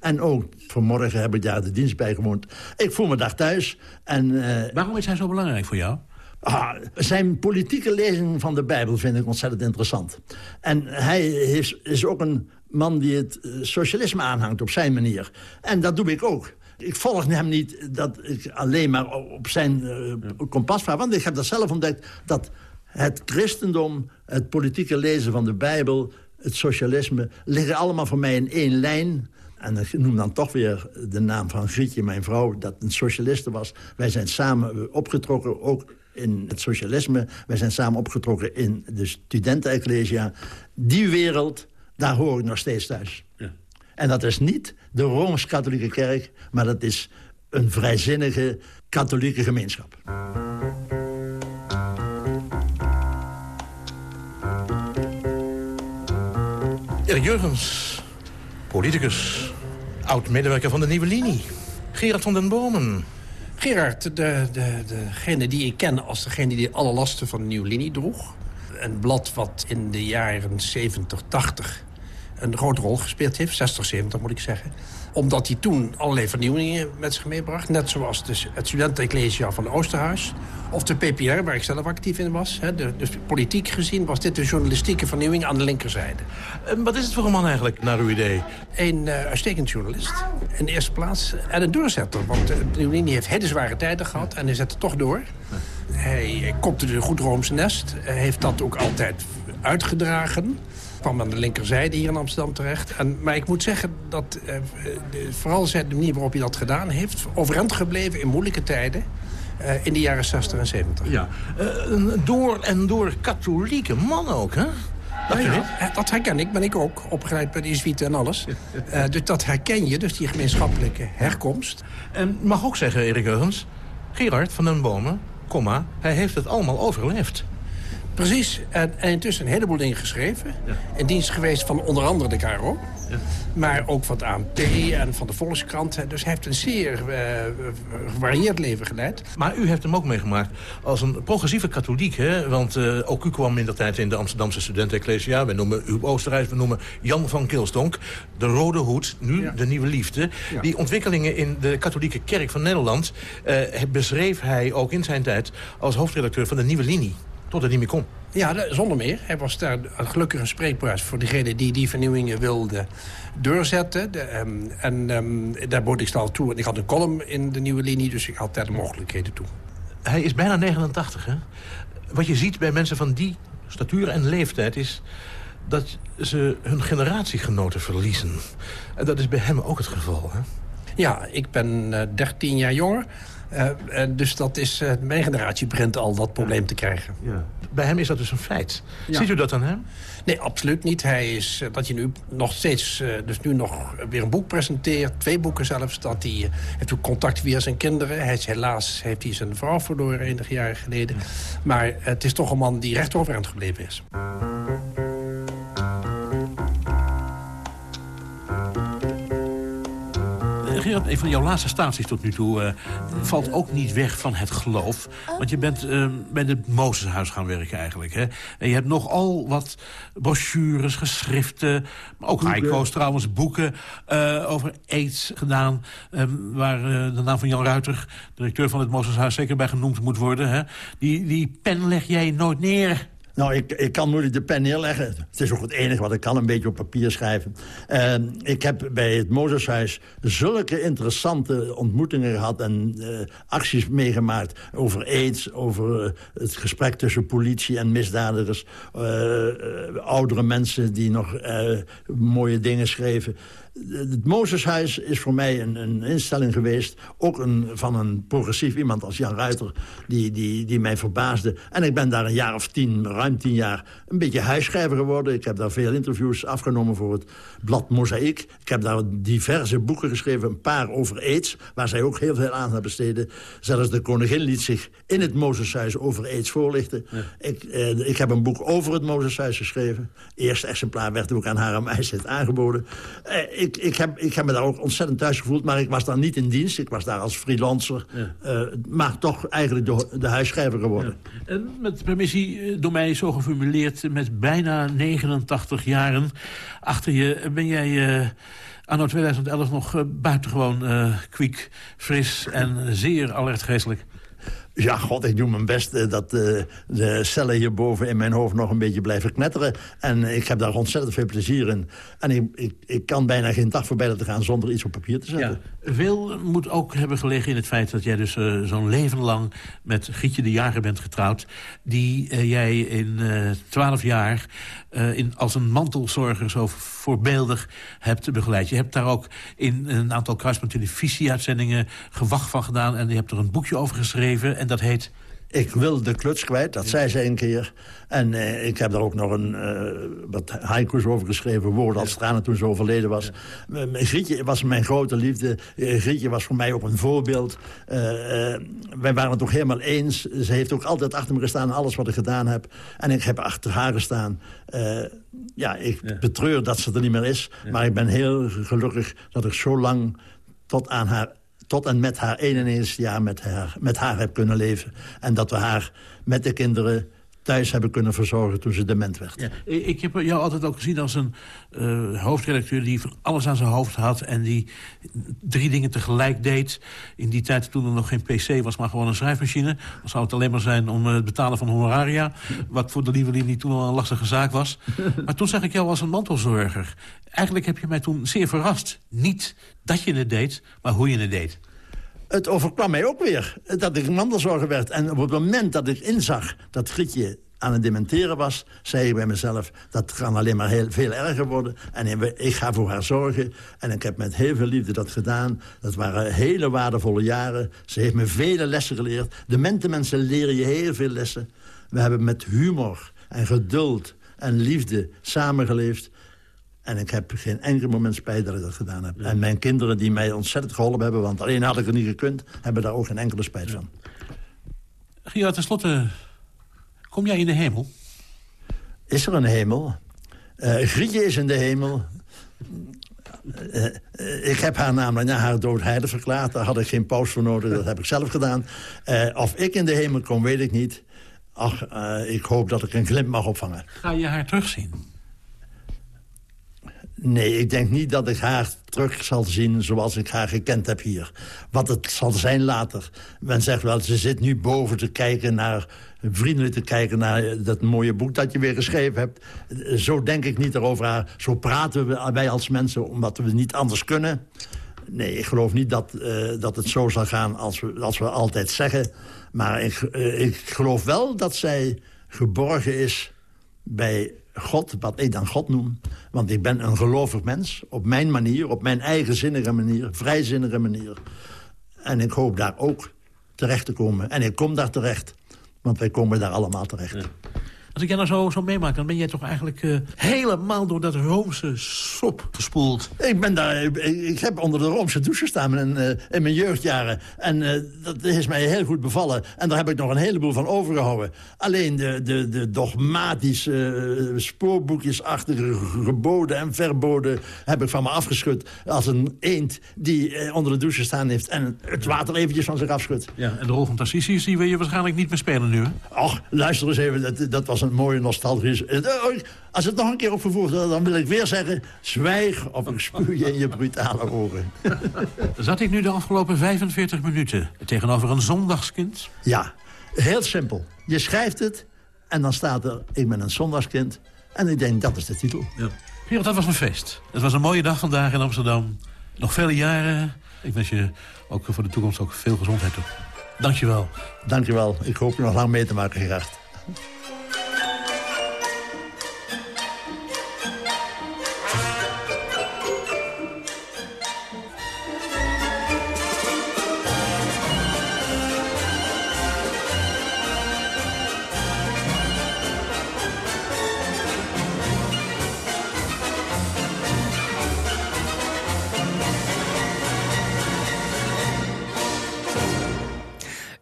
S5: En ook vanmorgen heb ik daar de dienst bijgewoond. Ik voel me daar thuis. En,
S4: Waarom is hij zo belangrijk voor jou?
S5: Ah, zijn politieke lezing van de Bijbel vind ik ontzettend interessant. En hij is, is ook een man die het socialisme aanhangt op zijn manier. En dat doe ik ook. Ik volg hem niet dat ik alleen maar op zijn uh, kompas vaar. Want ik heb dat zelf ontdekt dat het christendom, het politieke lezen van de Bijbel... het socialisme, liggen allemaal voor mij in één lijn... En ik noem dan toch weer de naam van Grietje, mijn vrouw, dat een socialiste was. Wij zijn samen opgetrokken, ook in het socialisme. Wij zijn samen opgetrokken in de studenten Die wereld, daar hoor ik nog steeds thuis. Ja. En dat is niet de Rooms-Katholieke Kerk... maar dat is een vrijzinnige katholieke gemeenschap.
S7: Erik Jurgens, politicus, oud-medewerker van de Nieuwe Linie. Gerard van den Bomen,
S9: Gerard, de, de, degene die ik ken als degene die alle lasten van de nieuwe linie droeg. Een blad wat in de jaren 70, 80 een grote rol gespeeld heeft. 60, 70 moet ik zeggen. Omdat hij toen allerlei vernieuwingen met zich meebracht. Net zoals dus het studentenecclesia van Oosterhuis. Of de PPR, waar ik zelf actief in was. Dus politiek gezien was dit de journalistieke vernieuwing aan de linkerzijde.
S7: En wat is het voor een man eigenlijk, naar uw idee?
S9: Een uh, uitstekend journalist, in de eerste plaats. En een doorzetter, want de Nieuwe heeft hele zware tijden gehad... en hij zette toch door. Hij kopte de goed Roomse nest. Hij heeft dat ook altijd uitgedragen kwam aan de linkerzijde hier in Amsterdam terecht. En, maar ik moet zeggen dat eh, de, vooral de manier waarop hij dat gedaan heeft... overeind gebleven in moeilijke tijden. Uh, in de jaren 60 en 70.
S7: Ja, uh, een door en door katholieke man ook, hè?
S9: Dat, ja, ja, dat herken ik, ben ik ook. Opgeleid bij de Jesuiten en alles. Uh, dus dat herken je, dus die gemeenschappelijke herkomst.
S7: En mag ook zeggen, Erik Heugens... Gerard van den Bomen, komma, hij heeft het allemaal overleefd.
S9: Precies. En, en intussen een heleboel dingen geschreven. In dienst geweest van onder andere de KRO. Maar ook van het ANP en van de Volkskrant. Dus hij heeft een zeer eh, gevarieerd leven geleid.
S7: Maar u heeft hem ook meegemaakt als een progressieve katholiek. Hè? Want eh, ook u kwam minder tijd in de Amsterdamse studenten-ecclesia. We noemen uw Oostenrijk, we noemen Jan van Kilstonk. De Rode Hoed, nu de Nieuwe Liefde. Die ontwikkelingen in de katholieke kerk van Nederland... Eh, beschreef hij ook in zijn tijd als hoofdredacteur van de Nieuwe Linie. Tot het niet meer kon.
S9: Ja, de- zonder meer. Hij was daar een gelukkige spreekbuis voor degene die die vernieuwingen wilde doorzetten. De, ehm, en ehm, daar bood ik snel toe. En ik had een column in de nieuwe linie, dus ik had daar de mogelijkheden toe.
S7: Hij is bijna 89, hè? Wat je ziet bij mensen van die statuur en leeftijd is dat ze hun generatiegenoten verliezen. En dat is bij hem ook het geval, hè?
S9: Ja, ik ben eh 13 jaar jonger. Eh, dus dat is, eh, mijn generatie begint al dat probleem te krijgen.
S7: Bij hem is dat dus een feit.
S9: Ja.
S7: Ziet u dat aan hem?
S9: Nee, absoluut niet. Hij is, eh, dat je nu nog steeds, dus nu nog weer een boek presenteert. Twee boeken zelfs. Dat hij heeft ook contact via zijn kinderen. Hij is, helaas heeft hij zijn vrouw verloren enige jaren geleden. Maar het is toch een man die recht overeind gebleven is.
S4: Gerard, een van jouw laatste staties tot nu toe eh, valt ook niet weg van het geloof. Want je bent eh, bij het Mozeshuis gaan werken eigenlijk. Hè? En je hebt nogal wat brochures, geschriften, maar ook haiko's trouwens, boeken eh, over aids gedaan. eh, waar eh, de naam van Jan Ruiter, directeur van het Mozeshuis, zeker bij genoemd moet worden. Hè? Die, die pen leg jij nooit neer.
S5: Nou, ik, ik kan moeilijk de pen neerleggen. Het is ook het enige wat ik kan, een beetje op papier schrijven. Eh, ik heb bij het Mozeshuis zulke interessante ontmoetingen gehad... en eh, acties meegemaakt over aids, over eh, het gesprek tussen politie en misdadigers... eh, oudere mensen die nog mooie dingen schreven... Het Mozeshuis is voor mij een, een instelling geweest. Ook een, van een progressief iemand als Jan Ruiter. Die, die, die mij verbaasde. En ik ben daar een jaar of tien, ruim tien jaar... een beetje huisschrijver geworden. Ik heb daar veel interviews afgenomen voor het blad Mozaïek. Ik heb daar diverse boeken geschreven. Een paar over aids. Waar zij ook heel veel aan hebben besteden. Zelfs de koningin liet zich in het Mozeshuis over aids voorlichten. Ik, eh, ik heb een boek over het Mozeshuis geschreven. Eerste exemplaar werd ook aan haar majesteit aangeboden. Eh, ik, ik, heb, ik heb me daar ook ontzettend thuis gevoeld, maar ik was daar niet in dienst. Ik was daar als freelancer, eh, maar toch eigenlijk de, de huisschrijver geworden.
S4: En met permissie eh, door mij zo geformuleerd... met bijna 89 jaren achter je ben jij... eh anno 2011 nog eh, buitengewoon eh kwiek, fris en zeer alertgeestelijk.
S5: Ja, god, ik doe mijn best eh, dat eh, de cellen hierboven in mijn hoofd nog een beetje blijven knetteren. En ik heb daar ontzettend veel plezier in. En ik, ik, ik kan bijna geen dag voorbij laten gaan zonder iets op papier te zetten.
S4: Veel moet ook hebben gelegen in het feit dat jij dus eh, zo'n leven lang... met Gietje de Jager bent getrouwd... die jij in twaalf jaar in, als een mantelzorger zo voorbeeldig hebt begeleid. Je hebt daar ook in een aantal kruispunt televisieuitzendingen... gewacht van gedaan en je hebt er een boekje over geschreven... en dat heet...
S5: Ik wil de kluts kwijt, dat zei ze een keer. En eh, ik heb daar ook nog een, eh, wat haiku's over geschreven... woorden als Strana toen ze overleden was. Grietje was mijn grote liefde. Eh, Grietje was voor mij ook een voorbeeld. Eh, wij waren het ook helemaal eens. Ze heeft ook altijd achter me gestaan... alles wat ik gedaan heb. En ik heb achter haar gestaan. Ja, ik betreur dat ze er niet meer is. Maar ik ben heel gelukkig dat ik zo lang tot aan haar tot en met haar 91 jaar met haar, met haar heb kunnen leven. En dat we haar met de kinderen thuis hebben kunnen verzorgen toen ze dement werd.
S4: Ja, ik heb jou altijd ook gezien als een uh, hoofdredacteur... die alles aan zijn hoofd had en die drie dingen tegelijk deed. In die tijd toen er nog geen pc was, maar gewoon een schrijfmachine. Dan zou het alleen maar zijn om het betalen van honoraria. Wat voor de lieve linie toen al een lastige zaak was. maar toen zag ik jou als een mantelzorger. Eigenlijk heb je mij toen zeer verrast. Niet dat je het deed, maar hoe je het deed.
S5: Het overkwam mij ook weer dat ik mantelzorger werd. En op het moment dat ik inzag dat Grietje aan het dementeren was... zei ik bij mezelf, dat kan alleen maar heel, veel erger worden. En ik ga voor haar zorgen. En ik heb met heel veel liefde dat gedaan. Dat waren hele waardevolle jaren. Ze heeft me vele lessen geleerd. Demente mensen leren je heel veel lessen. We hebben met humor en geduld en liefde samengeleefd. En ik heb geen enkel moment spijt dat ik dat gedaan heb. En mijn kinderen die mij ontzettend geholpen hebben... want alleen had ik het niet gekund, hebben daar ook geen enkele spijt van.
S4: Gerard, tenslotte, kom jij in de hemel?
S5: Is er een hemel? Uh, Grietje is in de hemel. Uh, uh, ik heb haar namelijk na haar dood heilig verklaard. Daar had ik geen paus voor nodig, dat heb ik zelf gedaan. of ik in de hemel kom, weet ik niet. Ach, ik hoop dat ik een glimp mag opvangen.
S4: Ga je haar terugzien?
S5: Nee, ik denk niet dat ik haar terug zal zien zoals ik haar gekend heb hier. Wat het zal zijn later. Men zegt wel, ze zit nu boven te kijken naar... vriendelijk te kijken naar dat mooie boek dat je weer geschreven hebt. Zo denk ik niet erover haar. Zo praten we, wij als mensen, omdat we niet anders kunnen. Nee, ik geloof niet dat, uh, dat het zo zal gaan als we, als we altijd zeggen. Maar ik, uh, ik geloof wel dat zij geborgen is bij God, wat ik dan God noem. Want ik ben een gelovig mens, op mijn manier, op mijn eigenzinnige manier, vrijzinnige manier. En ik hoop daar ook terecht te komen. En ik kom daar terecht, want wij komen daar allemaal terecht.
S4: Als ik jij nou zo, zo meemaak, dan ben jij toch eigenlijk uh, helemaal door dat Roomse sop gespoeld.
S5: Ik ben daar, ik, ik heb onder de Roomse douche gestaan in, uh, in mijn jeugdjaren. En uh, dat is mij heel goed bevallen. En daar heb ik nog een heleboel van overgehouden. Alleen de, de, de dogmatische, spoorboekjesachtige geboden en verboden... heb ik van me afgeschud als een eend die onder de douche staan heeft... en het water eventjes van zich afschudt.
S4: Ja, en de rol van Tassisi die wil je waarschijnlijk niet meer spelen nu, hè?
S5: Och, luister eens even, dat, dat was een mooie nostalgische... Eh, als het nog een keer opgevoerd wordt, dan wil ik weer zeggen... zwijg of ik spuw je in je brutale ogen.
S4: Zat ik nu de afgelopen 45 minuten tegenover een zondagskind?
S5: Ja, heel simpel. Je schrijft het en dan staat er... ik ben een zondagskind. En ik denk, dat is de titel. Ja.
S4: Gerard, dat was een feest. Het was een mooie dag vandaag in Amsterdam. Nog vele jaren. Ik wens je ook voor de toekomst ook veel gezondheid toe. Dankjewel.
S5: Dankjewel. Ik hoop je nog lang mee te maken, Gerard.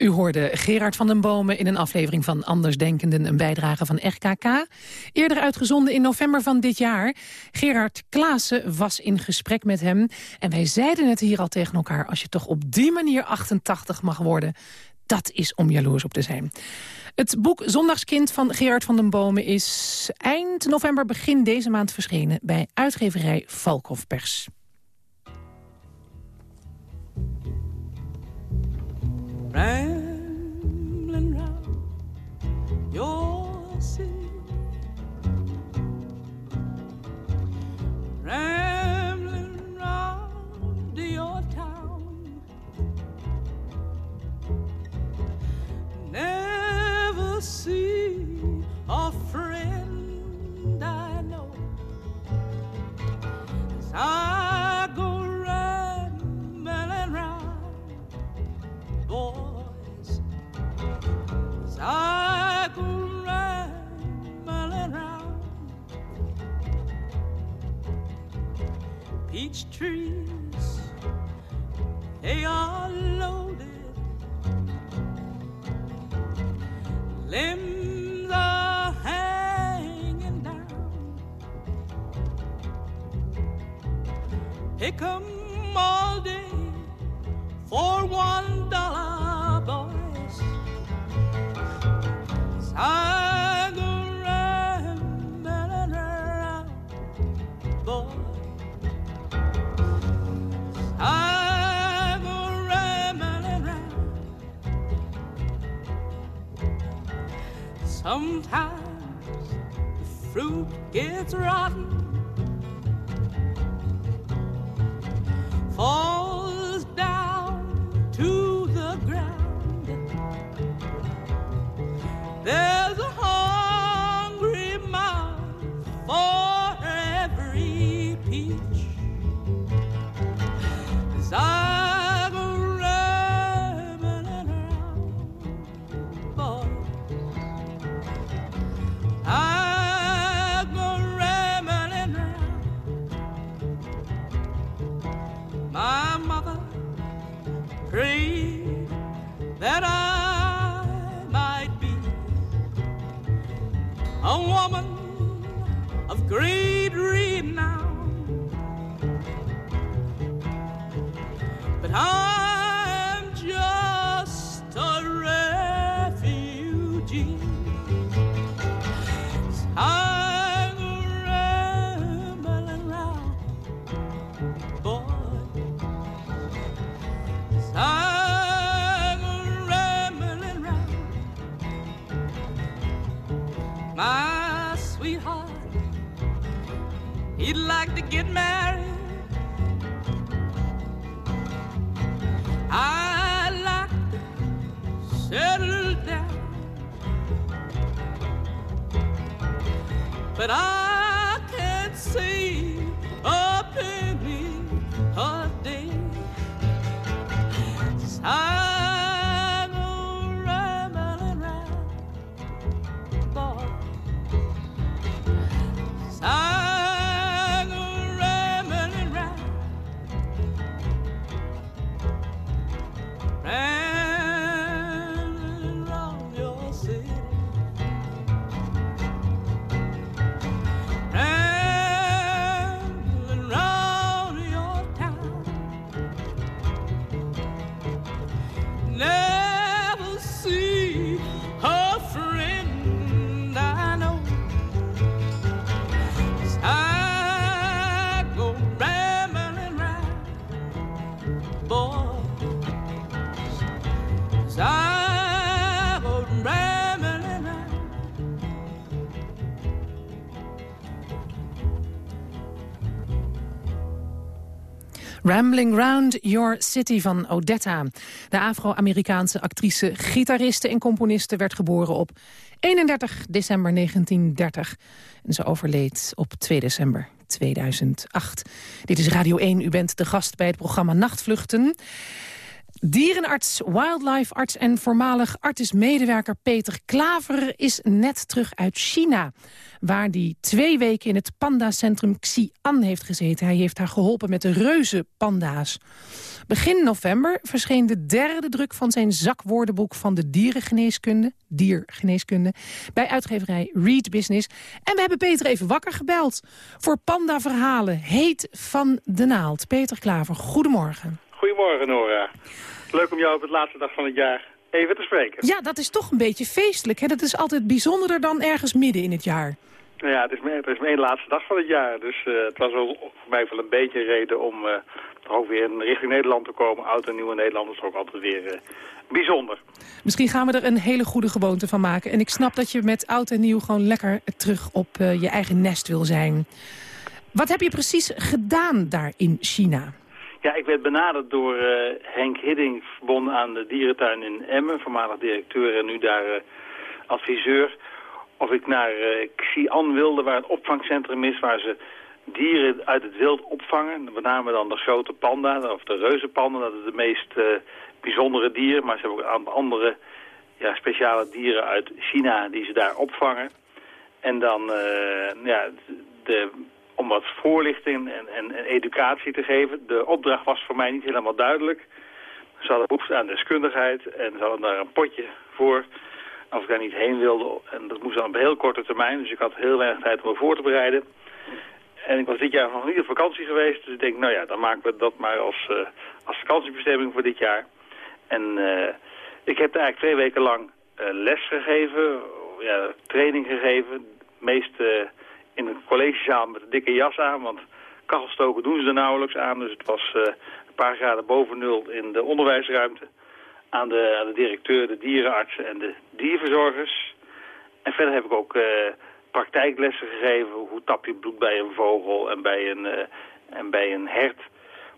S3: U hoorde Gerard van den Bomen in een aflevering van Andersdenkenden... een bijdrage van RKK. Eerder uitgezonden in november van dit jaar. Gerard Klaassen was in gesprek met hem. En wij zeiden het hier al tegen elkaar... als je toch op die manier 88 mag worden... dat is om jaloers op te zijn. Het boek Zondagskind van Gerard van den Bomen is eind november, begin deze maand verschenen... bij uitgeverij Valkhof Pers.
S10: See a friend I know. As I go rambling round, boy. I go rambling round peach trees, they are Limbs are hanging down. Pick 'em all day for one dollar, boys. I Sometimes the fruit gets rotten, falls Rambling
S6: Round Your City
S3: van Odetta. De Afro-Amerikaanse actrice, gitariste en componiste... werd geboren op 31 december 1930. En ze overleed op 2 december 2008. Dit is Radio 1. U bent de gast bij het programma Nachtvluchten. Dierenarts, wildlife arts en voormalig artis-medewerker Peter Klaver is net terug uit China. Waar hij twee weken in het pandacentrum Xi'an heeft gezeten. Hij heeft haar geholpen met de reuze panda's. Begin november verscheen de derde druk van zijn zakwoordenboek van de dierengeneeskunde, diergeneeskunde, bij uitgeverij Read Business. En we hebben Peter even wakker gebeld voor panda-verhalen. Heet van de naald. Peter Klaver, goedemorgen.
S11: Goedemorgen, Nora. Leuk om jou op het laatste dag van het jaar even te spreken.
S3: Ja, dat is toch een beetje feestelijk. Hè? Dat is altijd bijzonderder dan ergens midden in het jaar.
S11: Ja, het is, mijn, het is mijn laatste dag van het jaar. Dus eh, het was wel voor mij wel een beetje een reden om eh, toch ook weer in richting Nederland te komen. Oud en nieuwe Nederlanders ook altijd weer eh, bijzonder.
S3: Misschien gaan we er een hele goede gewoonte van maken. En ik snap dat je met oud en nieuw gewoon lekker terug op je eigen nest wil zijn. Wat heb je precies gedaan daar in China?
S11: Ja, ik werd benaderd door Henk Hidding, verbonden aan de dierentuin in Emmen, voormalig directeur en nu daar adviseur. Of ik naar eh Xi'an wilde, waar een opvangcentrum is, waar ze dieren uit het wild opvangen. Met name dan de grote panda, of de reuzenpanda, dat is de meest eh, bijzondere dier. Maar ze hebben ook een aantal andere ja, speciale dieren uit China die ze daar opvangen. En dan, eh, ja, de, om wat voorlichting en, en, en educatie te geven. De opdracht was voor mij niet helemaal duidelijk. Ze hadden behoefte aan deskundigheid en ze hadden daar een potje voor als ik daar niet heen wilde. En dat moest dan op heel korte termijn, dus ik had heel weinig tijd om me voor te bereiden. En ik was dit jaar nog niet op vakantie geweest, dus ik denk, nou ja, dan maken we dat maar als, eh, als vakantiebestemming voor dit jaar. En eh, ik heb eigenlijk twee weken lang eh, les gegeven, ja, training gegeven. Meest in een collegezaal met een dikke jas aan, want kachelstoken doen ze er nauwelijks aan. Dus het was een paar graden boven nul in de onderwijsruimte. Aan de, aan de directeur, de dierenartsen en de dierverzorgers. En verder heb ik ook eh, praktijklessen gegeven. Hoe tap je bloed bij een vogel en bij een, eh, en bij een hert.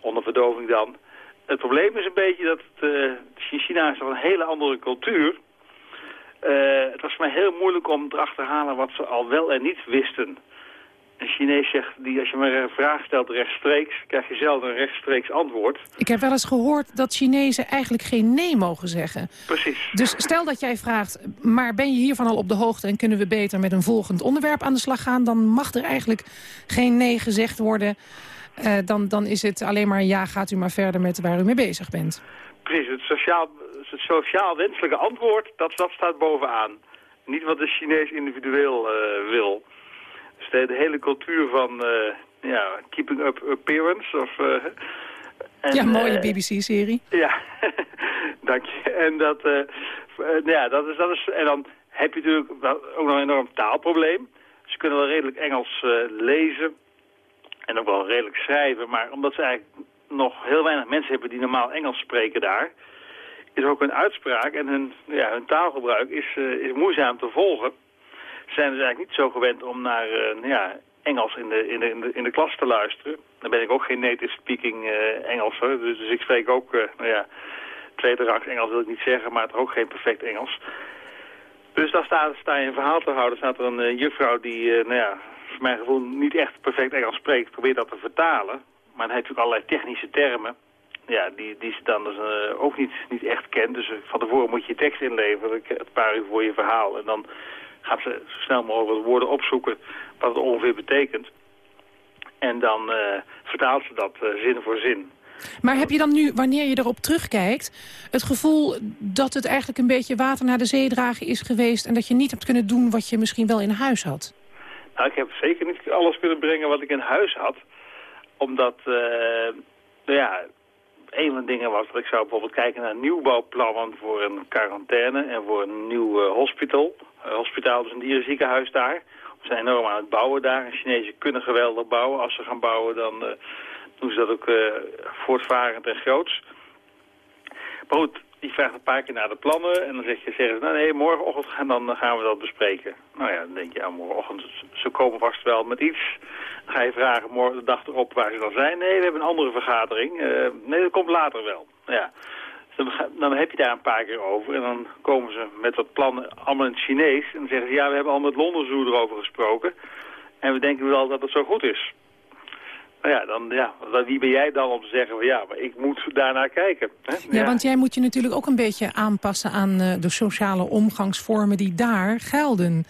S11: Onder verdoving dan. Het probleem is een beetje dat het, eh, China is een hele andere cultuur. Het was voor mij heel moeilijk om te achterhalen wat ze al wel en niet wisten. Een Chinees zegt, die, als je maar een vraag stelt rechtstreeks, krijg je zelf een rechtstreeks antwoord.
S3: Ik heb wel eens gehoord dat Chinezen eigenlijk geen nee mogen zeggen.
S11: Precies.
S3: Dus stel dat jij vraagt, maar ben je hiervan al op de hoogte... en kunnen we beter met een volgend onderwerp aan de slag gaan... dan mag er eigenlijk geen nee gezegd worden. Eh, dan, dan is het alleen maar ja, gaat u maar verder met waar u mee bezig bent.
S11: Precies, het sociaal, het sociaal wenselijke antwoord, dat, dat staat bovenaan. Niet wat de Chinees individueel eh, wil. Dus de, de hele cultuur van uh, ja, keeping up appearance. Of, uh,
S3: en, ja, mooie BBC-serie.
S11: Ja, dank je. En dat, ja, dat is, dat is, en dan heb je natuurlijk ook nog een enorm taalprobleem. Ze kunnen wel redelijk Engels lezen en ook wel redelijk schrijven, maar omdat ze eigenlijk nog heel weinig mensen hebben die normaal Engels spreken daar, is ook hun uitspraak en hun, ja, hun taalgebruik is, uh, is moeizaam te volgen. Zijn dus eigenlijk niet zo gewend om naar uh, ja, Engels in de, in, de, in, de, klas te luisteren. Dan ben ik ook geen native speaking uh, Engels. Dus, dus ik spreek ook, uh, nou ja, tweede rangs Engels wil ik niet zeggen, maar toch ook geen perfect Engels. Dus daar sta, sta je een verhaal te houden. staat er een juffrouw die, nou ja, voor mijn gevoel niet echt perfect Engels spreekt. Probeert dat te vertalen. Maar dan heeft natuurlijk allerlei technische termen. Ja, die, die ze dan dus, ook niet, niet echt kent. Dus van tevoren moet je je tekst inleveren, een paar uur voor je verhaal. En dan gaat ze zo snel mogelijk de woorden opzoeken wat het ongeveer betekent. En dan uh, vertaalt ze dat uh, zin voor zin.
S3: Maar heb je dan nu, wanneer je erop terugkijkt... het gevoel dat het eigenlijk een beetje water naar de zee dragen is geweest... en dat je niet hebt kunnen doen wat je misschien wel in huis had?
S11: Nou, ik heb zeker niet alles kunnen brengen wat ik in huis had. Omdat, uh, nou ja, een van de dingen was dat ik zou bijvoorbeeld kijken naar nieuwbouwplannen voor een quarantaine en voor een nieuw uh, hospital. Uh, hospitaal, dus een dierenziekenhuis daar. We zijn enorm aan het bouwen daar. En Chinezen kunnen geweldig bouwen. Als ze gaan bouwen, dan uh, doen ze dat ook voortvarend en groots. Maar goed, die vraagt een paar keer naar de plannen en dan zeg je, zeggen ze, nou nee, morgenochtend gaan, dan gaan we dat bespreken. Nou ja, dan denk je, ja, morgenochtend, ze komen vast wel met iets. Dan ga je vragen morgen de dag erop waar ze dan zijn. Nee, we hebben een andere vergadering. Uh, nee, dat komt later wel. Ja. Dus dan, dan, heb je daar een paar keer over en dan komen ze met dat plan allemaal in het Chinees. En dan zeggen ze, ja, we hebben al met Londen Zoo erover gesproken. En we denken wel dat het zo goed is. Nou ja, dan, ja, wie ben jij dan om te zeggen van ja, maar ik moet daarnaar kijken. Hè?
S3: Ja, ja, want jij moet je natuurlijk ook een beetje aanpassen aan uh, de sociale omgangsvormen die daar gelden.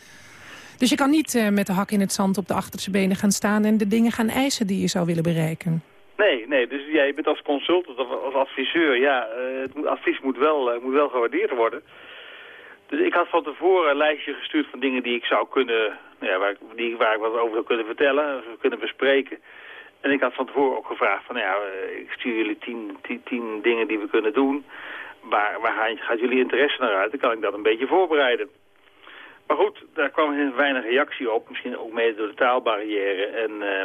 S3: Dus je kan niet uh, met de hak in het zand op de achterste benen gaan staan en de dingen gaan eisen die je zou willen bereiken.
S11: Nee, nee, dus jij bent als consultant of als adviseur, ja, uh, het advies moet wel, moet wel gewaardeerd worden. Dus ik had van tevoren een lijstje gestuurd van dingen die ik zou kunnen, ja, waar, die, waar ik wat over zou kunnen vertellen, kunnen bespreken. En ik had van tevoren ook gevraagd van, ja, ik stuur jullie tien, tien, tien dingen die we kunnen doen. Waar, waar gaat jullie interesse naar uit? Dan kan ik dat een beetje voorbereiden. Maar goed, daar kwam weinig reactie op. Misschien ook mede door de taalbarrière. En uh,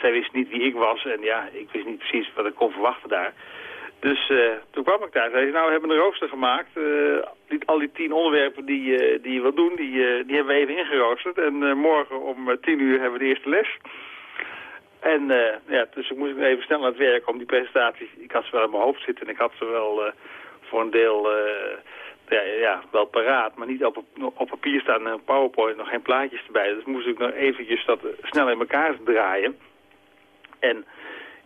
S11: zij wist niet wie ik was. En ja, ik wist niet precies wat ik kon verwachten daar. Dus uh, toen kwam ik daar. Zei nou, we hebben een rooster gemaakt. Al die tien onderwerpen die, die je wilt doen, die, die hebben we even ingeroosterd. En morgen om tien uur hebben we de eerste les. En uh, ja, dus ik moest even snel aan het werk om die presentaties. Ik had ze wel in mijn hoofd zitten en ik had ze wel uh, voor een deel uh, ja, ja, wel paraat. Maar niet op, op papier staan en powerpoint, nog geen plaatjes erbij. Dus moest ik nog eventjes dat snel in elkaar draaien. En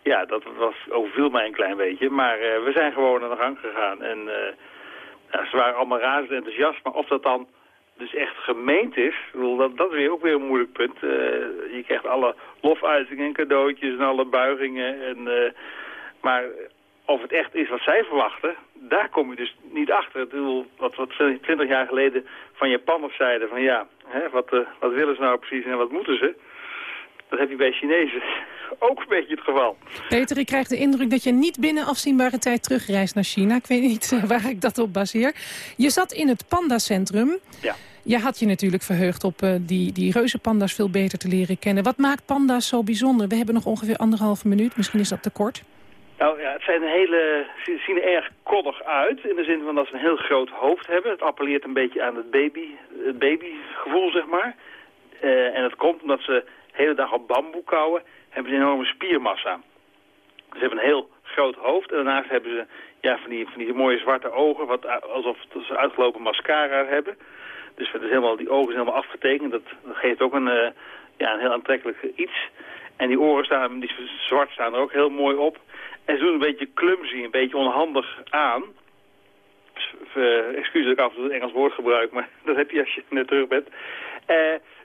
S11: ja, dat was, overviel mij een klein beetje. Maar we zijn gewoon aan de gang gegaan. En ja, ze waren allemaal razend enthousiast. Maar of dat dan dus echt gemeend is, dat, dat is weer ook weer een moeilijk punt. Uh, je krijgt alle lofuitingen en cadeautjes en alle buigingen. En, uh, maar of het echt is wat zij verwachten, daar kom je dus niet achter. Ik bedoel, wat, wat 20 jaar geleden van Japanners zeiden van ja, hè, wat, uh, wat willen ze nou precies en wat moeten ze? Dat heb je bij Chinezen ook een beetje het geval.
S3: Peter, ik krijg de indruk dat je niet binnen afzienbare tijd terugreist naar China. Ik weet niet waar ik dat op baseer. Je zat in het pandacentrum.
S11: Ja.
S3: Je had je natuurlijk verheugd op uh, die, die reuzenpanda's veel beter te leren kennen. Wat maakt panda's zo bijzonder? We hebben nog ongeveer anderhalve minuut. Misschien is dat te kort.
S11: Nou ja, het zijn hele, ze zien er erg koddig uit. In de zin van dat ze een heel groot hoofd hebben. Het appelleert een beetje aan het, baby, het babygevoel, zeg maar. Uh, en dat komt omdat ze de hele dag op bamboe kouwen. Hebben ze een enorme spiermassa. Ze hebben een heel groot hoofd. En daarnaast hebben ze ja, van, die, van die mooie zwarte ogen. Wat, alsof ze uitgelopen mascara hebben. Dus het is helemaal, die ogen zijn helemaal afgetekend. Dat, dat geeft ook een, uh, ja, een heel aantrekkelijk iets. En die oren staan, die zwart staan er ook heel mooi op. En ze doen een beetje clumsy, een beetje onhandig aan. Uh, excuus dat ik af en toe een Engels woord gebruik, maar dat heb je als je net terug bent.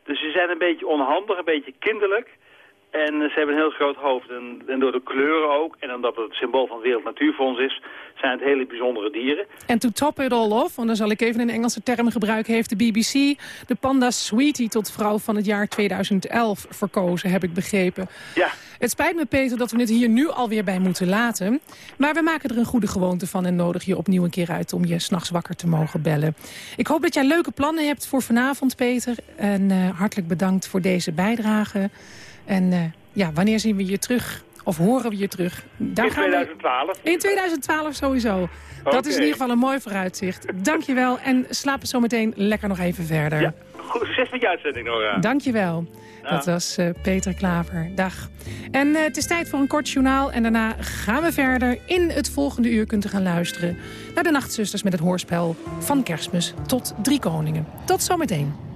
S11: Dus ze zijn een beetje onhandig, een beetje kinderlijk. En ze hebben een heel groot hoofd. En, en, door de kleuren ook, en omdat het het symbool van het Wereld Natuurfonds is, zijn het hele bijzondere dieren.
S3: En to top it all off, want dan zal ik even een Engelse term gebruiken, heeft de BBC de panda Sweetie tot vrouw van het jaar 2011 verkozen, heb ik begrepen.
S11: Ja.
S3: Het spijt me, Peter, dat we het hier nu alweer bij moeten laten. Maar we maken er een goede gewoonte van en nodig je opnieuw een keer uit om je s'nachts wakker te mogen bellen. Ik hoop dat jij leuke plannen hebt voor vanavond, Peter. En uh, hartelijk bedankt voor deze bijdrage. En uh, ja, wanneer zien we je terug? Of horen we je terug?
S11: Daar in 2012.
S3: We... In 2012 sowieso. Okay. Dat is in ieder geval een mooi vooruitzicht. Dankjewel en slaap zo meteen lekker nog even verder.
S11: Ja, goed. Succes met je uitzending, Nora.
S3: Dankjewel. Dat was eh, Peter Klaver. Dag. En eh, het is tijd voor een kort journaal. En daarna gaan we verder. In het volgende uur kunt u gaan luisteren... naar de Nachtzusters met het hoorspel Van Kerstmis tot Drie Koningen. Tot zometeen.